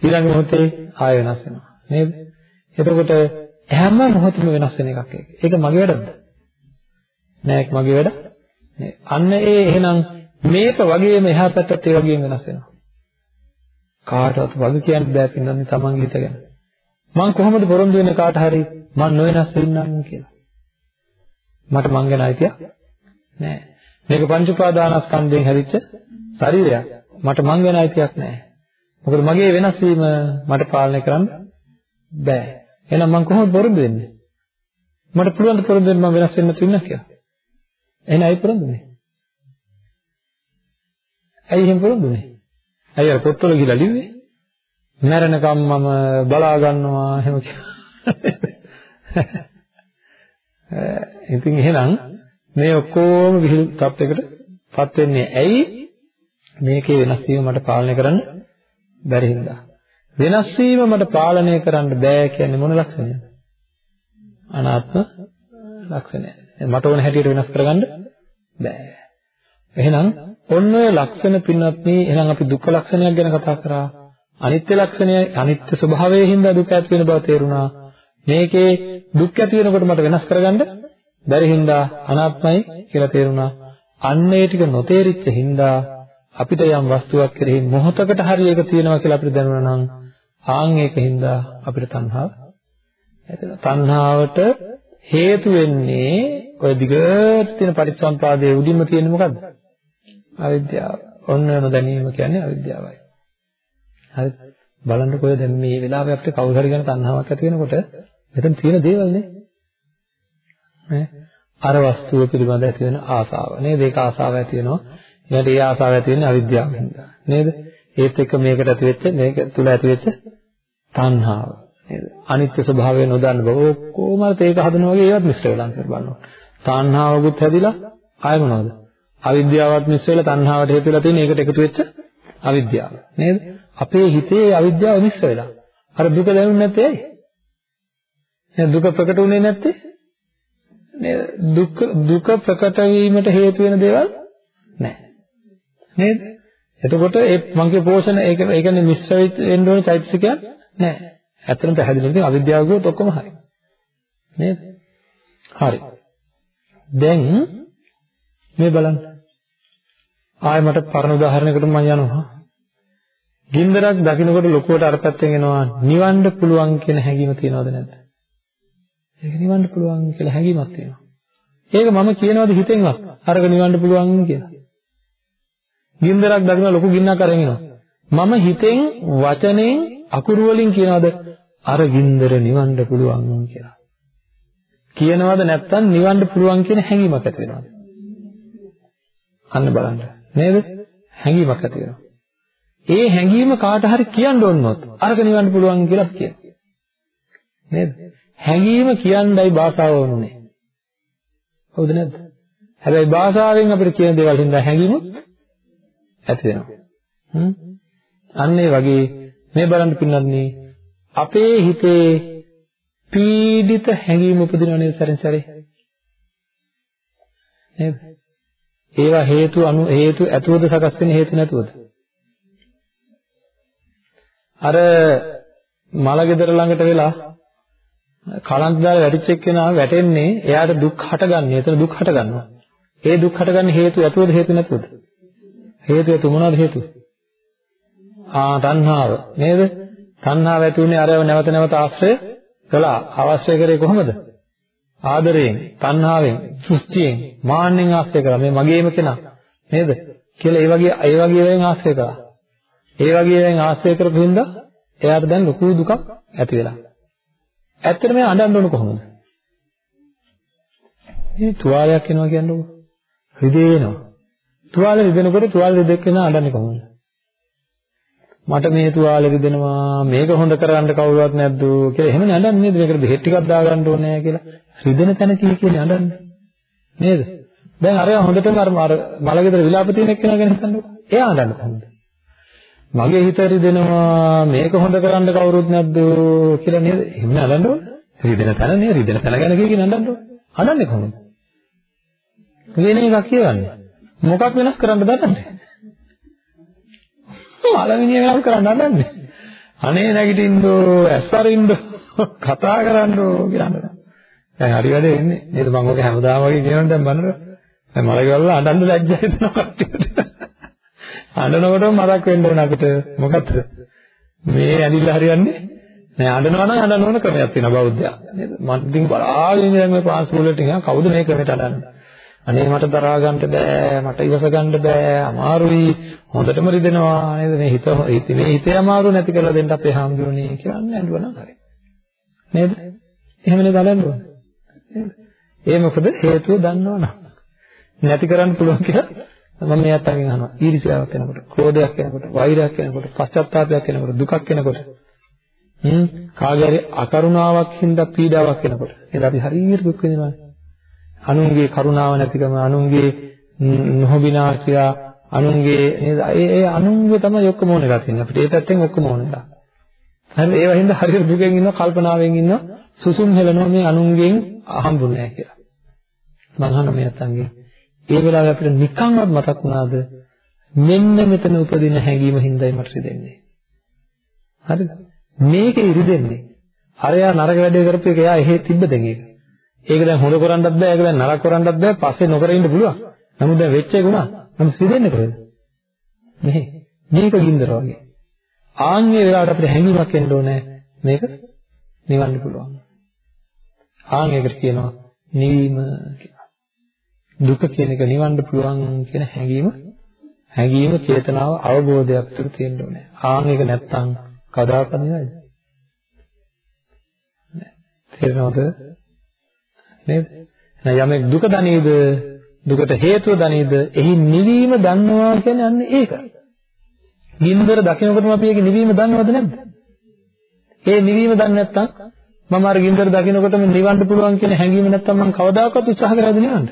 ඊළඟ මොහොතේ ආය වෙනස් වෙනවා නේද? එතකොට හැම මොහොතෙම වෙනස් වෙන එකක් ඒක. ඒක මගේ වැඩද? නෑ ඒක මගේ වැඩ නේ. අන්න ඒ එහෙනම් මේක වගේම එහා පැත්තත් ඒ වගේම වෙනස් වෙනවා. කාටවත් වග කියන්න බෑ පින්නන්නේ තමන්ගේ හිත ගැන. මං කොහොමද පොරොන්දු වෙන්නේ කාට හරි මං නොවෙනස් වෙන්නම් කියලා. මට මං ගැන අයිතියක් නෑ. මේක පංච උපාදානස්කන්ධයෙන් හැදිච්ච ශරීරයක්. මට මං ගැන අයිතියක් නෑ. මොකද මගේ වෙනස් වීම මට පාලනය කරන්න බෑ. එහෙනම් මං කොහොමද පොරොන්දු වෙන්නේ? මට පුළුවන් ද පොරොන්දු වෙන්න මම වෙනස් වෙන්න තුන්න කියලා. එහෙනම් ඇයි පොරොන්දුනේ? ඇයි එහෙම පොරොන්දුනේ? ඇයි අර පොත්වල ගිහලා ලිව්වේ? මැරෙනකම් මම බලා ගන්නවා එහෙම කියලා. *laughs* ඉතින් එහෙනම් මේ ඔක්කොම විහිළු තත්යකටපත් වෙන්නේ ඇයි? මේකේ වෙනස් වීම මට පාලනය කරන්න බැරි හින්දා. වෙනස් වීම මට පාලනය කරන්න බෑ කියන්නේ මොන ලක්ෂණයද? අනාත්ම ලක්ෂණය. මට ඕන හැටියට වෙනස් කරගන්න බෑ. එහෙනම් ඔන්න ඔය ලක්ෂණ පින්වත් මේ එහෙනම් අපි දුක්ඛ ලක්ෂණයක් ගැන කතා කරා. අනිත්‍ය ලක්ෂණය අනිත්‍ය ස්වභාවයෙන් හින්දා දුක ඇති වෙන බව තේරුණා. මේකේ දුක් ඇති වෙනකොට මට වෙනස් කරගන්න බැරි හින්දා අනාත්මයි කියලා තේරුණා. අන්න ඒ ටික නොතේරිච්ච හින්දා අපිට යම් වස්තුවක් කෙරෙහි මොහොතකට හරි ඒක තියෙනවා කියලා අපිට දැනුණා නම් ආන් ඒකින්ද අපිට තණ්හාව ඇතිවෙනවා. තණ්හාවට හේතු වෙන්නේ ඔය දිගට තියෙන පටිච්චසම්පාදයේ උඩින්ම තියෙන්නේ මොකද්ද? අවිද්‍යාව. ඔන්න නොදැනීම කියන්නේ අවිද්‍යාවයි. හරි. බලන්නකෝ දැන් මේ වෙලාවේ අපිට කවුරු හරි ගැන තණ්හාවක් ඇති වෙනකොට මෙතන තියෙන දේවල් නේ. නේ? අර වස්තුව පිළිබඳ ඇති වෙන ආසාව නේද? ඒක ආසාව ඇති වෙනවා. ඊට ඒ ආසාව ඇති වෙන්නේ අවිද්‍යාවෙන්. නේද? ඒත් එක්ක මේකට ඇති වෙච්ච මේක තුල ඇති වෙච්ච තණ්හාව නේද? අනිත්‍ය ස්වභාවය නොදන්න බව ඔක්කොම ඒක හදනවා වගේ ඒවත් මිශ්‍ර වෙලා ඉඳලා බලනවා. තණ්හාවකුත් හැදිලා ආය මොනවද? අවිද්‍යාවත් මිශ්‍ර වෙලා තණ්හාවට හේතු වෙලා තියෙන ඒකට එකතු වෙච්ච අවිද්‍යාව නේද? අපේ හිතේ අවිද්‍යාව මිශ්‍ර වෙලා. අර දුක දැනුනේ නැත්තේ ඇයි? නේද දුක ප්‍රකට වුණේ නැත්තේ? නේද? දුක දුක ප්‍රකට වීමට හේතු වෙන දේවල් නැහැ. නේද? එතකොට ඒ මංගේ පෝෂණ ඒක ඒ කියන්නේ මිශ්‍ර වෙන්න ඕන චෛතසිකයක් නැහැ. ඇත්තටම පැහැදිලිව ඉතින් අවිද්‍යාව ගියොත් ඔක්කොම හරි. නේද? හරි. දැන් මේ බලන්න. ආයෙ මට පරණ උදාහරණයකට මම යනවා. ගින්දරක් දකින්නකොට ලොකුවට අර පැත්තෙන් එනවා නිවන්න පුළුවන් කියන හැඟීම තියනවද නැද්ද? ඒක නිවන්න පුළුවන් කියලා හැඟීමක් තියෙනවා. ඒක මම කියනවාද හිතෙන්වත් අරක නිවන්න පුළුවන් කියලා. ගින්දරක් දකින්න ලොකු ගින්නක් අරගෙන එනවා. මම හිතෙන් වචනෙන් අකුරු වලින් කියනවාද අර ගින්දර නිවන්න පුළුවන් කියලා. කියනවාද නැත්නම් නිවන්න පුළුවන් කියන හැඟීමක් ඇති වෙනවද? අන්න බලන්න. නේද? හැඟීමක් ඇති වෙනවා. ඒ හැඟීම කාට හරි කියන්න ඕනොත් අරක නිවන්න පුළුවන් කියලා අපි කියනවා. නේද? හැඟීම කියන්නයි භාෂාව වුනේ. හවුද නැද්ද? හැබැයි භාෂාවෙන් අපිට කියන දේවල් හින්දා හැඟීමුත් ඇති වෙනවා. හ්ම් අන්න ඒ වගේ මේ බලන්න පින්නන්නේ අපේ හිතේ පීඩිත හැඟීම් උපදිනව නේද සැරෙන් සැරේ නේද ඒවා හේතු අනු හේතු ඇතුවද සකස් වෙන්නේ හේතු නැතුවද අර මල ගෙදර ළඟට වෙලා කලන්ත දාලා වැටිච්ච එක්කෙනා වැටෙන්නේ එයාට දුක් හටගන්නේ. එතන දුක් හටගන්නවා. ඒ දුක් හටගන්න හේතු ඇතුවද හේතු නැතුවද? හේතු ඇතු මොනවද හේතු? ආ තණ්හාව නේද? තණ්හාව ඇති උනේ අරව නැවත නැවත ආශ්‍රය කළා. අවශ්‍ය කරේ කොහොමද? ආදරයෙන්, තණ්හාවෙන්, දෘෂ්ටියෙන්, මාන්නෙන් ආශ්‍රය කළා. මේ මගේම කෙනා නේද? කියලා ඒ වගේ ඒ වගේ වෙන් ආශ්‍රය කළා. ඒ වගේ වෙන් ආශ්‍රය කරපු හින්දා එයාට දැන් ලොකු දුකක් ඇති වෙලා. ඇත්තට මේ අඬන්න ඕන කොහොමද? මේ තුවාලයක් එනවා කියන්නේ රිදේ වෙනවා. තුවාලෙ රිදෙනකොට තුවාලෙ රිදෙක් වෙනා අඬන්නේ කොහොමද? මට මේ තුවාලෙ රිදෙනවා මේක හොඳ කරන්න කවුරුවත් නැද්ද කියලා. එහෙම නඩන්නේ නේද? මේකට බෙහෙත් ටිකක් දාගන්න ඕනේ කියලා. රිදෙන තැන කී කියන්නේ අඬන්නේ නේද? දැන් අරයා හොඳටම අර මලගෙදර විලාප තියෙන එක්කෙනා ගැන හිතන්නකෝ. එයා අඬන්නේ කොහොමද මගේ හිත රිදෙනවා මේක හොඳ කරන්න කවුරුත් නැද්ද කියලා නේද? එහෙම අඬන්න ඕනේ. රිදෙන තැන නේ රිදෙන තැන ගැන කී කියන අඬන්න ඕනේ. අඬන්නේ කොහොමද? වෙන එකක් කියවන්නේ. මොකක් වෙනස් කරන්න දන්නන්නේ මලමිනිය වෙනස් කරන්න හදන්නේ. අනේ නැගිටින්නෝ ඇස්වරින්දෝ කතා කරන්නෝ කියනවා. දැන් හරි වැඩේ වෙන්නේ. නේද මම ඔක හැමදාම වගේ කියනවා දැන් බලන්න. දැන් මලකවල අඬන්න ලැජ්ජා හිතෙනවා කට්ටියට. අඬනකොටම මතක් වෙන්න ඕන අපිට මොකක්ද? මේ ඇලිලා හරියන්නේ නෑ අඬනවා නම් අඬන්න ඕන ක්‍රමයක් තියෙනවා බෞද්ධයා. නේද? මම ඉතින් බලාගෙන ඉන්නේ දැන් මේ පාස්කෝල වලට නිකන් කවුද මේ ක්‍රමයට අඬන්නේ? අනේ මට දරා ගන්න බෑ මට ඉවස ගන්න බෑ අමාරුයි. හොඳටම රිදෙනවා නේද? මේ හිත මේ හිතේ අමාරු නැති කරලා දෙන්න අපේ හාමුදුරනේ කියලා නෑඬුවා නම් හරි. නේද? එහෙමනේ බලන්න ඕනේ නේද? ඒ මොකද හේතුව දන්නවනම් නැති කරන්න පුළුවන් කියලා මම මේ අත්තගෙන් අහනවා. ඊර්ෂ්‍යාවක් වෙනකොට ක්‍රෝධයක් වෙනකොට වෛරයක් වෙනකොට පශ්චාත්තාපයක් වෙනකොට දුකක් වෙනකොට හ්ම්? කාගේ හරි අකරුණාවක් හින්දා පීඩාවක් වෙනකොට නේද අපි හරියට දුක් විඳිනවානේ අනුන්ගේ කරුණාව නැතිකම අනුන්ගේ නොහොබිනා ක්‍රියා අනුන්ගේ නේද? ඒ ඒ අනුන්ගේ තමයි ඔක්කොම ඕන එකක් තියෙන්නේ. අපිට ඒ පැත්තෙන් ඔක්කොම ඕන එකක්. හරි ඒ වහින්ද හරියට දුකෙන් ඉන්න කල්පනාවෙන් ඉන්න සුසුම් හෙලනවා මේ අනුන්ගෙන් හම්බුනේ නැහැ කියලා. මම අහන මේ අතංගේ ඒ වෙලාවේ අපිට නිකන්වත් මතක් වුණාද? මෙන්න මෙතන උපදින හැඟීම හින්දායි මට රිදෙන්නේ. හරිද? මේකේ රිදෙන්නේ. අරයා නරක වැඩේ කරපු එක එයා එහෙ තිබ්බ දෙන් ඒක. ඒක දැන් හොඳ කරන්නත් බෑ ඒක දැන් නරක කරන්නත් බෑ පස්සේ නොකර ඉන්න පුළුවන්. නමුත් දැන් වෙච්ච එක උනා. නමුත් සිදෙන්නේ කොහෙද? මෙහි. මේක ගින්දර වගේ. ආන්ගේ වෙලාවට අපිට හැඟීමක් එන්න ඕනේ මේක නිවන්න පුළුවන්. ආන් ඒකට කියනවා නිවීම කියලා. දුක කියන එක නිවන්න පුළුවන් කියන හැඟීම හැඟීම චේතනාව අවබෝධයක් තුළ තියෙන්න ඕනේ. ආන් ඒක නැත්තම් කවදාකවත් නෙවෙයි. තේරෙනවද? නේද? යමෙක් දුක දනේද දුකට හේතුව දනේද එහි නිවීම දන්නවා කියන්නේ අන්න ඒක. ගින්දර දකිනකොටම අපි ඒකේ නිවීම දන්නවද නැද්ද? ඒ නිවීම දන්නේ නැත්නම් මම අර ගින්දර දකිනකොටම නිවන්න පුළුවන් කියන හැඟීම නැත්නම් මම කවදාකවත් උත්සාහ කරලාද නිවන්න?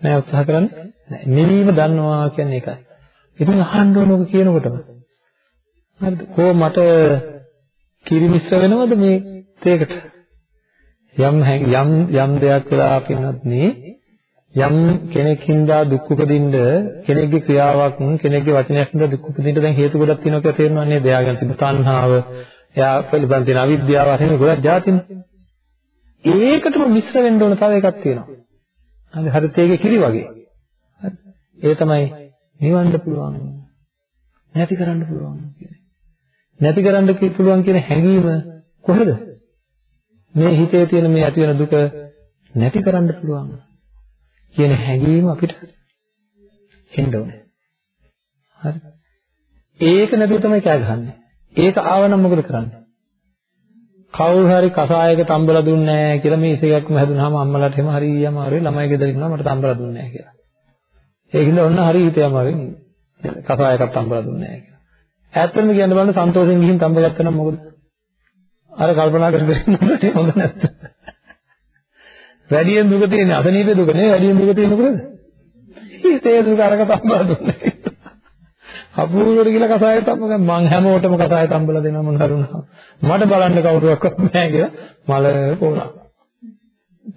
නෑ උත්සාහ කරන්නේ නෑ. නිවීම දන්නවා කියන්නේ ඒකයි. ඉතින් අහන්න ඕන ඔක කියනකොටම. හරිද? කො මට කිරි මිශ්‍ර වෙනවද මේ තේකට? යම් යම් යම් දෙයක් වෙලා පින්නත් නේ යම් කෙනෙක්ින්දා දුක් උපදින්න කෙනෙක්ගේ ක්‍රියාවක් කෙනෙක්ගේ වචනයක් හින්දා දුක් උපදින්න දැන් හේතු ගොඩක් තියෙනවා කියලා තේරෙනවා නේද? එයාගෙන් තිබු තණ්හාව, එයා පිළිබඳ තියෙන අවිද්‍යාව වශයෙන් ගොඩක් જાතිනේ. ඒකටම මිශ්‍ර වෙන්න ඕන තව එකක් තියෙනවා. හරි හරිත් ඒකේ කිරි වගේ. හරි. ඒ තමයි නිවන්න පුළුවන්. නැති කරන්න පුළුවන් කියන්නේ. නැති කරන්න පුළුවන් කියන හැඟීම කොහෙද? මේ හිතේ තියෙන මේ ඇති වෙන දුක නැති කරන්න පුළුවන් කියන හැඟීම අපිට එන්න ඕනේ. හරි. ඒක නැතුව තමයි කෑ ගහන්නේ. ඒක ආවනම් මොකද කරන්නේ? කවුරු හරි කසායක තම්බලා දුන්නේ නැහැ කියලා මේ ඉසේකක්ම හැදුනහම අම්මලාට එහෙම හරි අමාරුයි ළමයි ගෙදර ඉන්නවා මට තම්බලා දුන්නේ නැහැ කියලා. ඒකින්ද ඔන්න හරි හිතේ අමාරුයි නේද? කසායකක් තම්බලා දුන්නේ නැහැ කියලා. ඇත්තටම කියන්න බලන්න සන්තෝෂෙන් ගිහින් තම්බගත්තා නම් මොකද? අර කල්පනා කරගෙන ඉන්නකොට හොඳ නැත්ද? වැඩියෙන් දුක තියෙන අසනීපේ දුක නෙවෙයි වැඩියෙන් දුක තියෙන මොකද? හිතේ දුක අරක තම්බලා දුන්නේ. අපූර්වට කියලා කසාය තම්බ මං හැමෝටම කසාය තම්බලා දෙනවා මං කරුණා. මට බලන්න කවුරුවක්වත් නැහැ කියලා මල පොරා.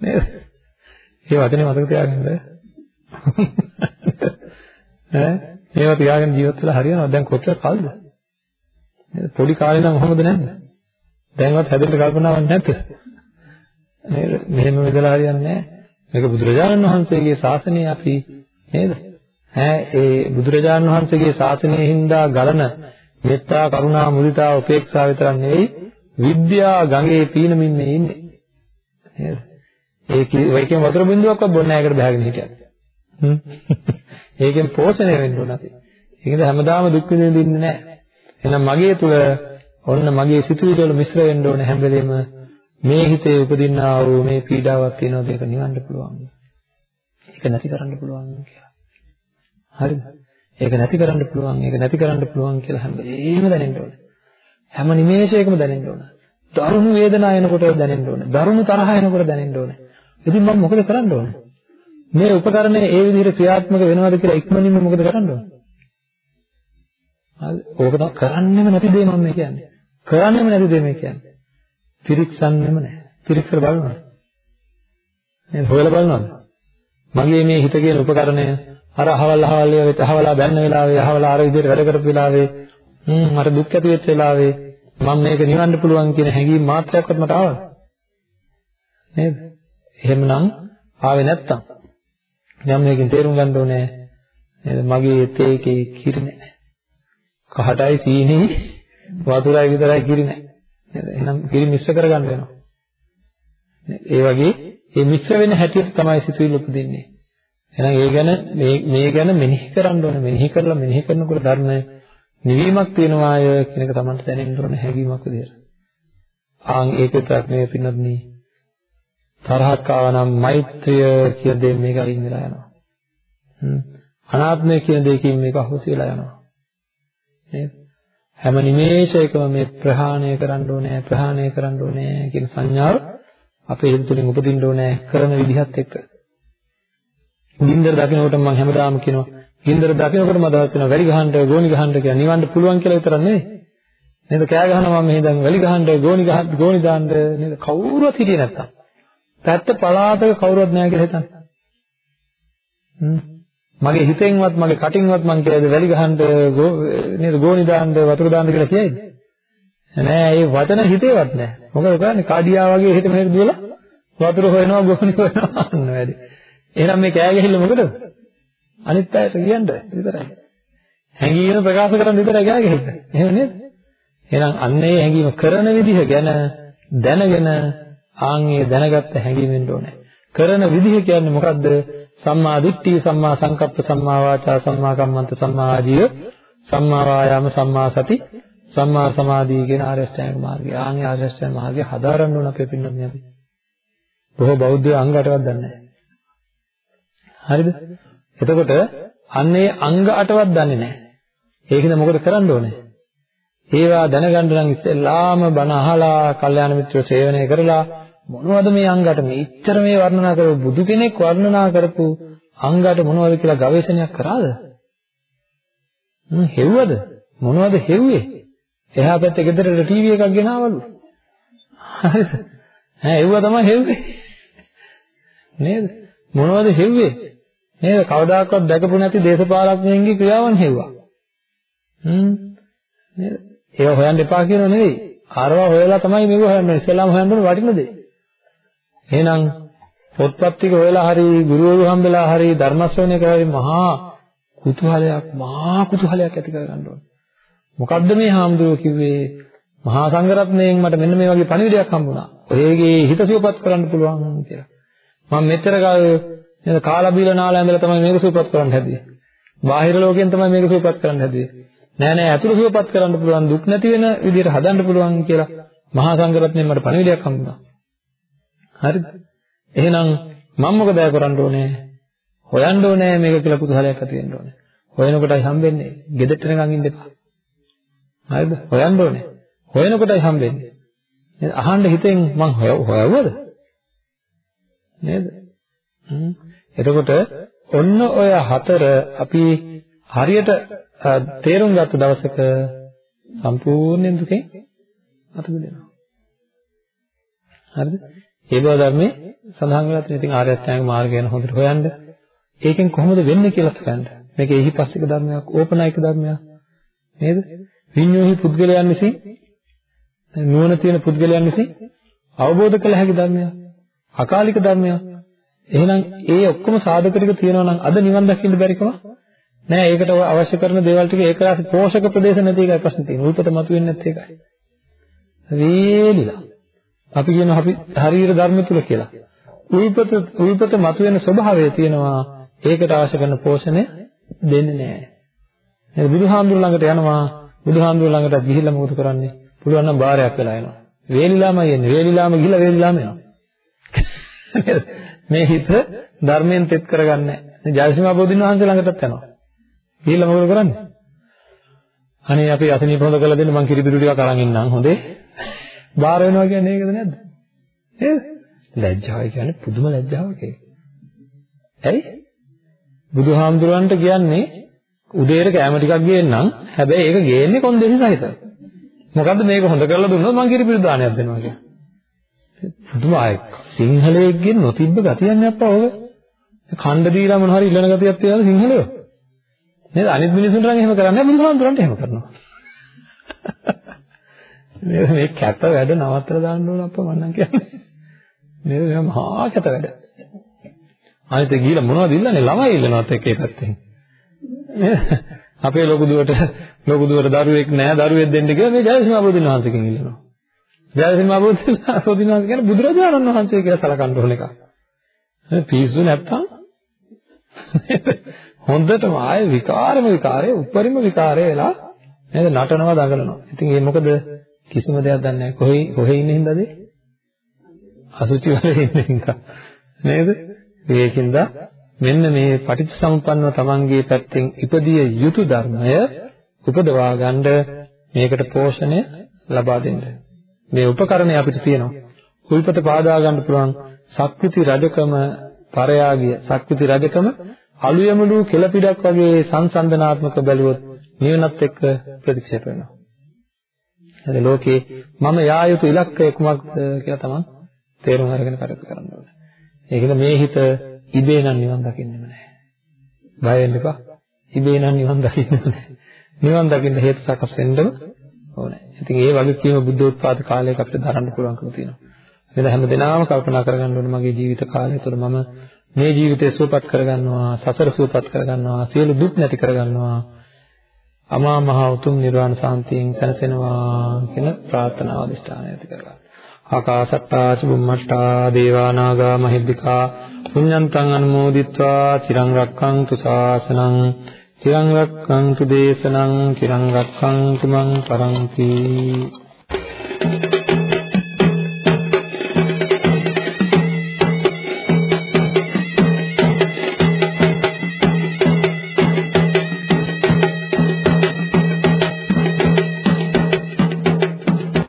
නේද? ඒ වචනේ මතක තියාගන්න. ඈ මේවා තියාගෙන ජීවත් වෙලා හරියනවා දැන් කොච්චර කල්ද? පොඩි කාලේ නම් කොහොමද නැද්ද? දැන්වත් හැදෙන්න කල්පනාවක් නැද්ද? නේද? මෙහෙම වෙදලා හරියන්නේ නැහැ. මේක බුදුරජාණන් වහන්සේගේ ශාසනය අපි නේද? ඈ ඒ බුදුරජාණන් වහන්සේගේ ශාසනයෙන් හින්දා ගලන මෙත්තා කරුණා මුදිතා උපේක්ෂා විතරක් නෙවෙයි විද්‍යා ගඟේ පීනමින් මේ ඉන්නේ. නේද? ඒකේ වයිකෙන් වතුර බින්දුවක්වත් බොන්නේ නැහැ ඒකට බහගෙන හිටියත්. හ්ම්. ඒකෙන් පෝෂණය වෙන්න ඕන අපි. ඒකද හැමදාම දුක් විඳින්න නැහැ. එහෙනම් මගේ තුල ඔන්න මගේ සිතුවිලි වල මිශ්‍ර වෙන්න ඕන හැම වෙලෙම මේ හිතේ උපදින්නා වූ මේ පීඩාවක් තියෙනවද ඒක නිවන්න පුළුවන්. ඒක නැති කරන්න පුළුවන් කියලා. හරිද? ඒක නැති කරන්න පුළුවන්, ඒක නැති කරන්න පුළුවන් කියලා හැම වෙලේම දැනෙන්න ඕනේ. හැම නිමේෂයකම දැනෙන්න ඕනේ. දරුණු වේදනාව එනකොට දැනෙන්න ඕනේ. දරුණු තරහ එනකොට දැනෙන්න ඕනේ. ඉතින් මම මොකද කරන්න ඕනේ? මේ උපකරණය ඒ විදිහට ක්‍රියාත්මක වෙනවද කියලා ඉක්මනින්ම මොකද කරන්න ඕනේ? හරි. ඕක තමයි කරන්නෙම නැති දේ මම කියන්නේ. කරන්නෙම නැති දේ මේ කියන්නේ. පිරික්සන්නෙම නැහැ. පිරික්සලා බලනවා. නේද? හොයලා බලනවාද? මගේ මේ හිත කියන උපකරණය අර අහවල් අහවල් ඒවා වෙත අහවලා බැන්න වෙලාවේ අහවලා අර විදිහට වැඩ කරපු වෙලාවේ හ්ම් මට දුක් ඇති වෙච්ච වෙලාවේ මම මේක නිවන්න පුළුවන් කියන හැඟීම් මාත්‍රයක්වත් මට ආවද? නේද? එහෙමනම් ආවේ නැත්තම් යම් මේකෙන් තේරුම් ගන්න ඕනේ නේද මගේ තේ එකේ කිරි නැහැ. කහටයි සීනි වතුරයි විතරයි කිරි නැහැ. නේද? එහෙනම් කිරි මිශ්‍ර කරගන්න වෙනවා. ඒ වගේ මේ මිශ්‍ර වෙන හැටියට තමයි සිතුවිලි උපදින්නේ. එහෙනම් ඒ ගැන මේ මේ ගැන මෙනෙහි කරන්න ඕනේ. මෙනෙහි කරලා මෙනෙහි කරනකොට ධර්ම නිවීමක් වෙනවාය කියන එක තමයි දැනෙන්න ඕනේ හැඟීමක් විදියට. ආන් ඒක විතරක් නෙවෙයි පින්නත් තරහක් ආවනම් මෛත්‍රිය කියන දේ මේක අරින් වෙලා යනවා. අනාත්මය කියන දෙයකින් මේක අහුසි වෙලා යනවා. නේද? හැම නිමේෂයකම මේ ප්‍රහාණය කරන්න ඕනේ ප්‍රහාණය කරන්න ඕනේ කියන සංඥාව අපේ හිත තුළින් උපදින්න ඕනේ කරන විදිහත් එක්ක. ගින්දර දකිනකොට මම හැමදාම කියනවා ගින්දර දකිනකොට මම දවස් වෙනවා වැලි ගහන්න ගෝණි ගහන්න කියලා නිවන්න පුළුවන් කියලා විතරක් නෙවෙයි. නේද? කෑ ගහනවා මම මෙහෙන් වැලි ගහන්න ගෝණි ගහ ගෝණි දාන්න නේද? කවුරුවත් හිටියේ නැත්තම්. පැත්ත පලාතක කවුරුවත් නැහැ කියලා හිතන්න. හ්ම්. මගේ හිතෙන්වත් මගේ කටින්වත් මං කියලාද වැලි ගහන්න නේද ගෝණි දාන්න වතුර දාන්න කියලා කියයිද? නෑ ඒ වචන හිතේවත් නෑ. මොකද කරන්නේ කාඩියා වගේ හිත මෙහෙට දුවලා වතුර හොයනවා ගෝණි හොයනවා අන්න වැඩි. එහෙනම් මේ කෑ ගහilla මොකද? අනිත් අයට කියන්න විතරයි. හැංගීම ප්‍රකාශ කරන්න විතරයි කෑ ගහන්නේ. එහෙම නේද? එහෙනම් අන්න ඒ හැංගීම කරන විදිහ ගැන දැනගෙන ආන්ගේ දැනගත්ත හැඟීමෙන් ඕනේ. කරන විදිහ කියන්නේ මොකද්ද? සම්මා දිට්ඨිය, සම්මා සංකප්ප, සම්මා වාචා, සම්මා කම්මන්ත, සම්මා ආජීව, සම්මා වායාම, සම්මා සති, සම්මා සමාධිය කියන ආර්ය අෂ්ටාංග මාර්ගය. ආන්ගේ ආර්ය අෂ්ටාංග මාර්ගය හදාරන්න ඕන අපේ පින්නත් අපි. බොහෝ බෞද්ධයෝ අංග 8වත් දන්නේ නැහැ. හරිද? එතකොට අන්නේ අංග 8වත් දන්නේ නැහැ. ඒකද මොකද කරන්න ඕනේ? ඒවා දැනගන්න නම් ඉස්සෙල්ලාම බණ අහලා, කල්යාණ මිත්‍රව සේවනය කරලා මොනවද මේ අංගට මෙච්චර මේ වර්ණනා කරපු බුදු කෙනෙක් වර්ණනා කරපු අංගට මොනවද කියලා ගවේෂණයක් කරාද? හ්ම් හෙව්වද? මොනවද හෙව්වේ? එහා පැත්තේ ගෙදරට ටීවී එකක් ගෙනාවලු. හරිද? ඈ හෙව්වා තමයි හෙව්වේ. නේද? මොනවද හෙව්වේ? නේද? කවදාකවත් දැකපු නැති දේශපාලඥයන්ගේ ක්‍රියාවන් හෙව්වා. හ්ම් නේද? ඒව හොයන්න එපා කියනව නෙවෙයි. ආරවා හොයලා තමයි මේක හොයන්නේ. ඉස්සෙල්ලාම හොයන්න ඕනේ වටින දේ. එහෙනම් පොත්පත් ටික හොයලා හරි ගුරුවරු හම්බෙලා හරි ධර්ම ශ්‍රවණය කරලා හරි මහා කුතුහලයක් මහා කුතුහලයක් ඇති කරගන්න ඕනේ. මොකද්ද මේ හාමුදුරුවෝ කිව්වේ? මහා සංඝරත්නයෙන් මට මෙන්න මේ වගේ පණිවිඩයක් හම්බුණා. ඔයගේ හිත සුවපත් කරන්න පුළුවන් කියලා. මම මෙච්චර කාල නේද කාලා බීලා නාලා ඇඳලා තමයි මේක සුවපත් කරන්න හැදුවේ. බාහිර ලෝකයෙන් තමයි මේක සුවපත් කරන්න හැදුවේ. නෑ නෑ අතුරු සුවපත් කරන්න පුළුවන් දුක් නැති වෙන විදිහට හදන්න පුළුවන් කියලා මහා සංඝරත්නයෙන් මට පණිවිඩයක් හම්බුණා. හරිද? එහෙනම් මම මොකද කරන්න ඕනේ? හොයන්න ඕනේ මේක කියලා කුතුහලයක් ඇති වෙන්න ඕනේ. හොයනකොටයි හම්බෙන්නේ. ගෙදරට නිකන් ඉන්න එපා. හරිද? හොයන්න ඕනේ. හොයනකොටයි හම්බෙන්නේ. නේද? අහන්න හිතෙන් මං හොයවුවද? නේද? එතකොට ඔන්න ඔය හතර අපි හරියට තේරුම් ගත්ත දවසක සම්පූර්ණ දුකෙන් අත මිදෙනවා. හරිද? ඒ බව ධර්මයේ සඳහන් වෙලා තියෙන ඉතින් ආර්ය අෂ්ටාංග මාර්ගය යන හොඳට හොයන්න. ඒකෙන් කොහොමද වෙන්නේ කියලා හොයන්න. මේක එහිපස්සික ධර්මයක්, ඕපනායක ධර්මයක්. නේද? විඤ්ඤෝහි පුද්ගලයන් විසින් නුවණ තියෙන පුද්ගලයන් විසින් අවබෝධ කළ හැකි ධර්මයක්. අකාලික ධර්මයක්. එහෙනම් ඒ ඔක්කොම සාධක ටික තියෙනවා නම් අද නිවන් දකින්න බැරිකම නෑ. ඒකට අවශ්‍ය කරන දේවල් ටික ඒක රාශි පෝෂක ප්‍රදේශ නැති එකයි ප්‍රශ්නේ තියෙන්නේ. උල්පත මතුවෙන්නේ නැති එකයි. වේලිලා. අපි කියනවා අපි ශරීර ධර්ම තුල කියලා. උල්පත උල්පත මතුවෙන ස්වභාවය තියෙනවා. ඒකට අවශ්‍ය කරන පෝෂණය දෙන්නේ නෑ. නේද බුදුහාමුදුර ළඟට යනවා. බුදුහාමුදුර ළඟට ගිහිල්ලා මොකද කරන්නේ? පුළුවන් නම් බාරයක් වෙලා එනවා. වේලිලාමයි එන්නේ. වේලිලාම ගිහිල්ලා වේලිලාම එනවා. *laughs* මේ හිත ධර්මයෙන් තෙත් කරගන්නේ නැහැ. ජයසිමා බෝධින් වහන්සේ ළඟටත් යනවා. ගිහිල්ලා මොකද කරන්නේ? අනේ අපි අසනීප හොඳ කරලා දෙන්න මං කිරිබිඩු ටිකක් අරන් ඉන්නම් හොඳේ. බාර වෙනවා කියන්නේ ඒකද නැද්ද? නේද? ලැජ්ජාවයි කියන්නේ පුදුම ලැජ්ජාවක් ඒක. ඇයි? බුදුහාමුදුරන්ට කියන්නේ උදේට කැම ටිකක් ගේන්නම්. හැබැයි ඒක ගේන්නේ කොන්දේසි සහිතව. මොකද්ද මේක හොඳ කරලා දුන්නොත් මං කිරිබිඩු දානයක් දෙනවා කියන්නේ. පුදුම ආයෙක් සිංහලයෙක්ගෙන් නොතිබ්බ ගතියන්නේ අප්පා ඔක. ඛණ්ඩ දීලා මොන හරි ඉල්ලන ගතියක් තියනද සිංහලයෝ? නේද? අනිත් මිනිසුන්ට නම් එහෙම කරන්නේ නැහැ බුදුහාමුදුරන්ට එහෙම කරනවා. නේද මේ කැත වැඩ නවත්තලා දාන්න ඕන අප්පා මම නම් කියන්නේ. නේද මේ මහා කැත වැඩ. අනිත් ගිහිල්ලා මොනවද ඉල්ලන්නේ ළමයි ඉල්ලනවත් එක්ක ඒ පැත්තෙන්. නේද? අපේ ලොකු දුවට ලොකු දුවට දරුවෙක් නැහැ දරුවෙක් දෙන්න කියලා මේ ජයසිංහ බෝධින් වහන්සේගෙන් ඉල්ලනවා. ජයසිංහ බෝධින් වහන්සේ කියන්නේ බුදුරජාණන් වහන්සේ කියලා සලකන්න ඕන එකක්. පිස්සු නැත්තම් හොඳටම ආයේ විකාරම විකාරේ උපරිම විකාරේ වෙලා නේද නටනවා දඟලනවා. ඉතින් ඒ මොකද කිසිම දෙයක් දන්නේ නැහැ. කොහේ කොහේ ඉන්නේ හින්දාද? අසුචි වල ඉන්නේ හින්දා. නේද? ඒකින්ද මෙන්න මේ පටිච්චසමුප්පන්නව තමන්ගේ පැත්තෙන් ඉපදිය යුතු ධර්මය උපදවා ගන්න මේකට පෝෂණය ලබා දෙන්න. මේ උපකරණය අපිට තියෙනවා. කුල්පත පාදා ගන්න පුළුවන් සක්විති රජකම පරයාගිය සක්විති රජකම අලුයමලු කෙලපිඩක් වගේ සංසන්දනාත්මක බැලුවොත් නිවනත් එක්ක ප්‍රතික්ෂේප වෙනවා. හරි ලෝකේ මම යා යුතු ඉලක්කය කුමක්ද කියලා තමයි තේරුම් අරගෙන කටයුතු කරන්න ඕනේ. ඒකද මේ හිත ඉබේ නම් නිවන් දකින්නෙම නැහැ. බය වෙන්න එපා. ඉබේ නම් නිවන් දකින්නෙම නැහැ. නිවන් දකින්න හේතු සකස් වෙන්නම ඕනේ. ඉතින් ඒ වගේ කීම බුද්ධ උත්පාද කාලයක අපිට දරන්න පුළුවන්කම තියෙනවා. එහෙනම් හැමදෙනාම කල්පනා කරගන්න ඕනේ මගේ ජීවිත කාලය තුළ මම මේ ජීවිතය සුවපත් කරගන්නවා, සසර සුවපත් කරගන්නවා, සියලු දුක් නැති කරගන්නවා. අමා මහ උතුම් නිර්වාණ සාන්තියෙන් සැනසෙනවා කියන ප්‍රාර්ථනාව අධිෂ්ඨානය ඇති කරගන්න. ආකාසට්ටා චුම්මට්ටා දේවා නාග මහිද්దికා පුඤ්ඤන්තං අනුමෝදිත්වා චිරං රක්ඛන්තු ශාසනං චිරං රක්ඛන්තු දේශනං චිරං රක්ඛන්තු මං පරන්ති Thank you.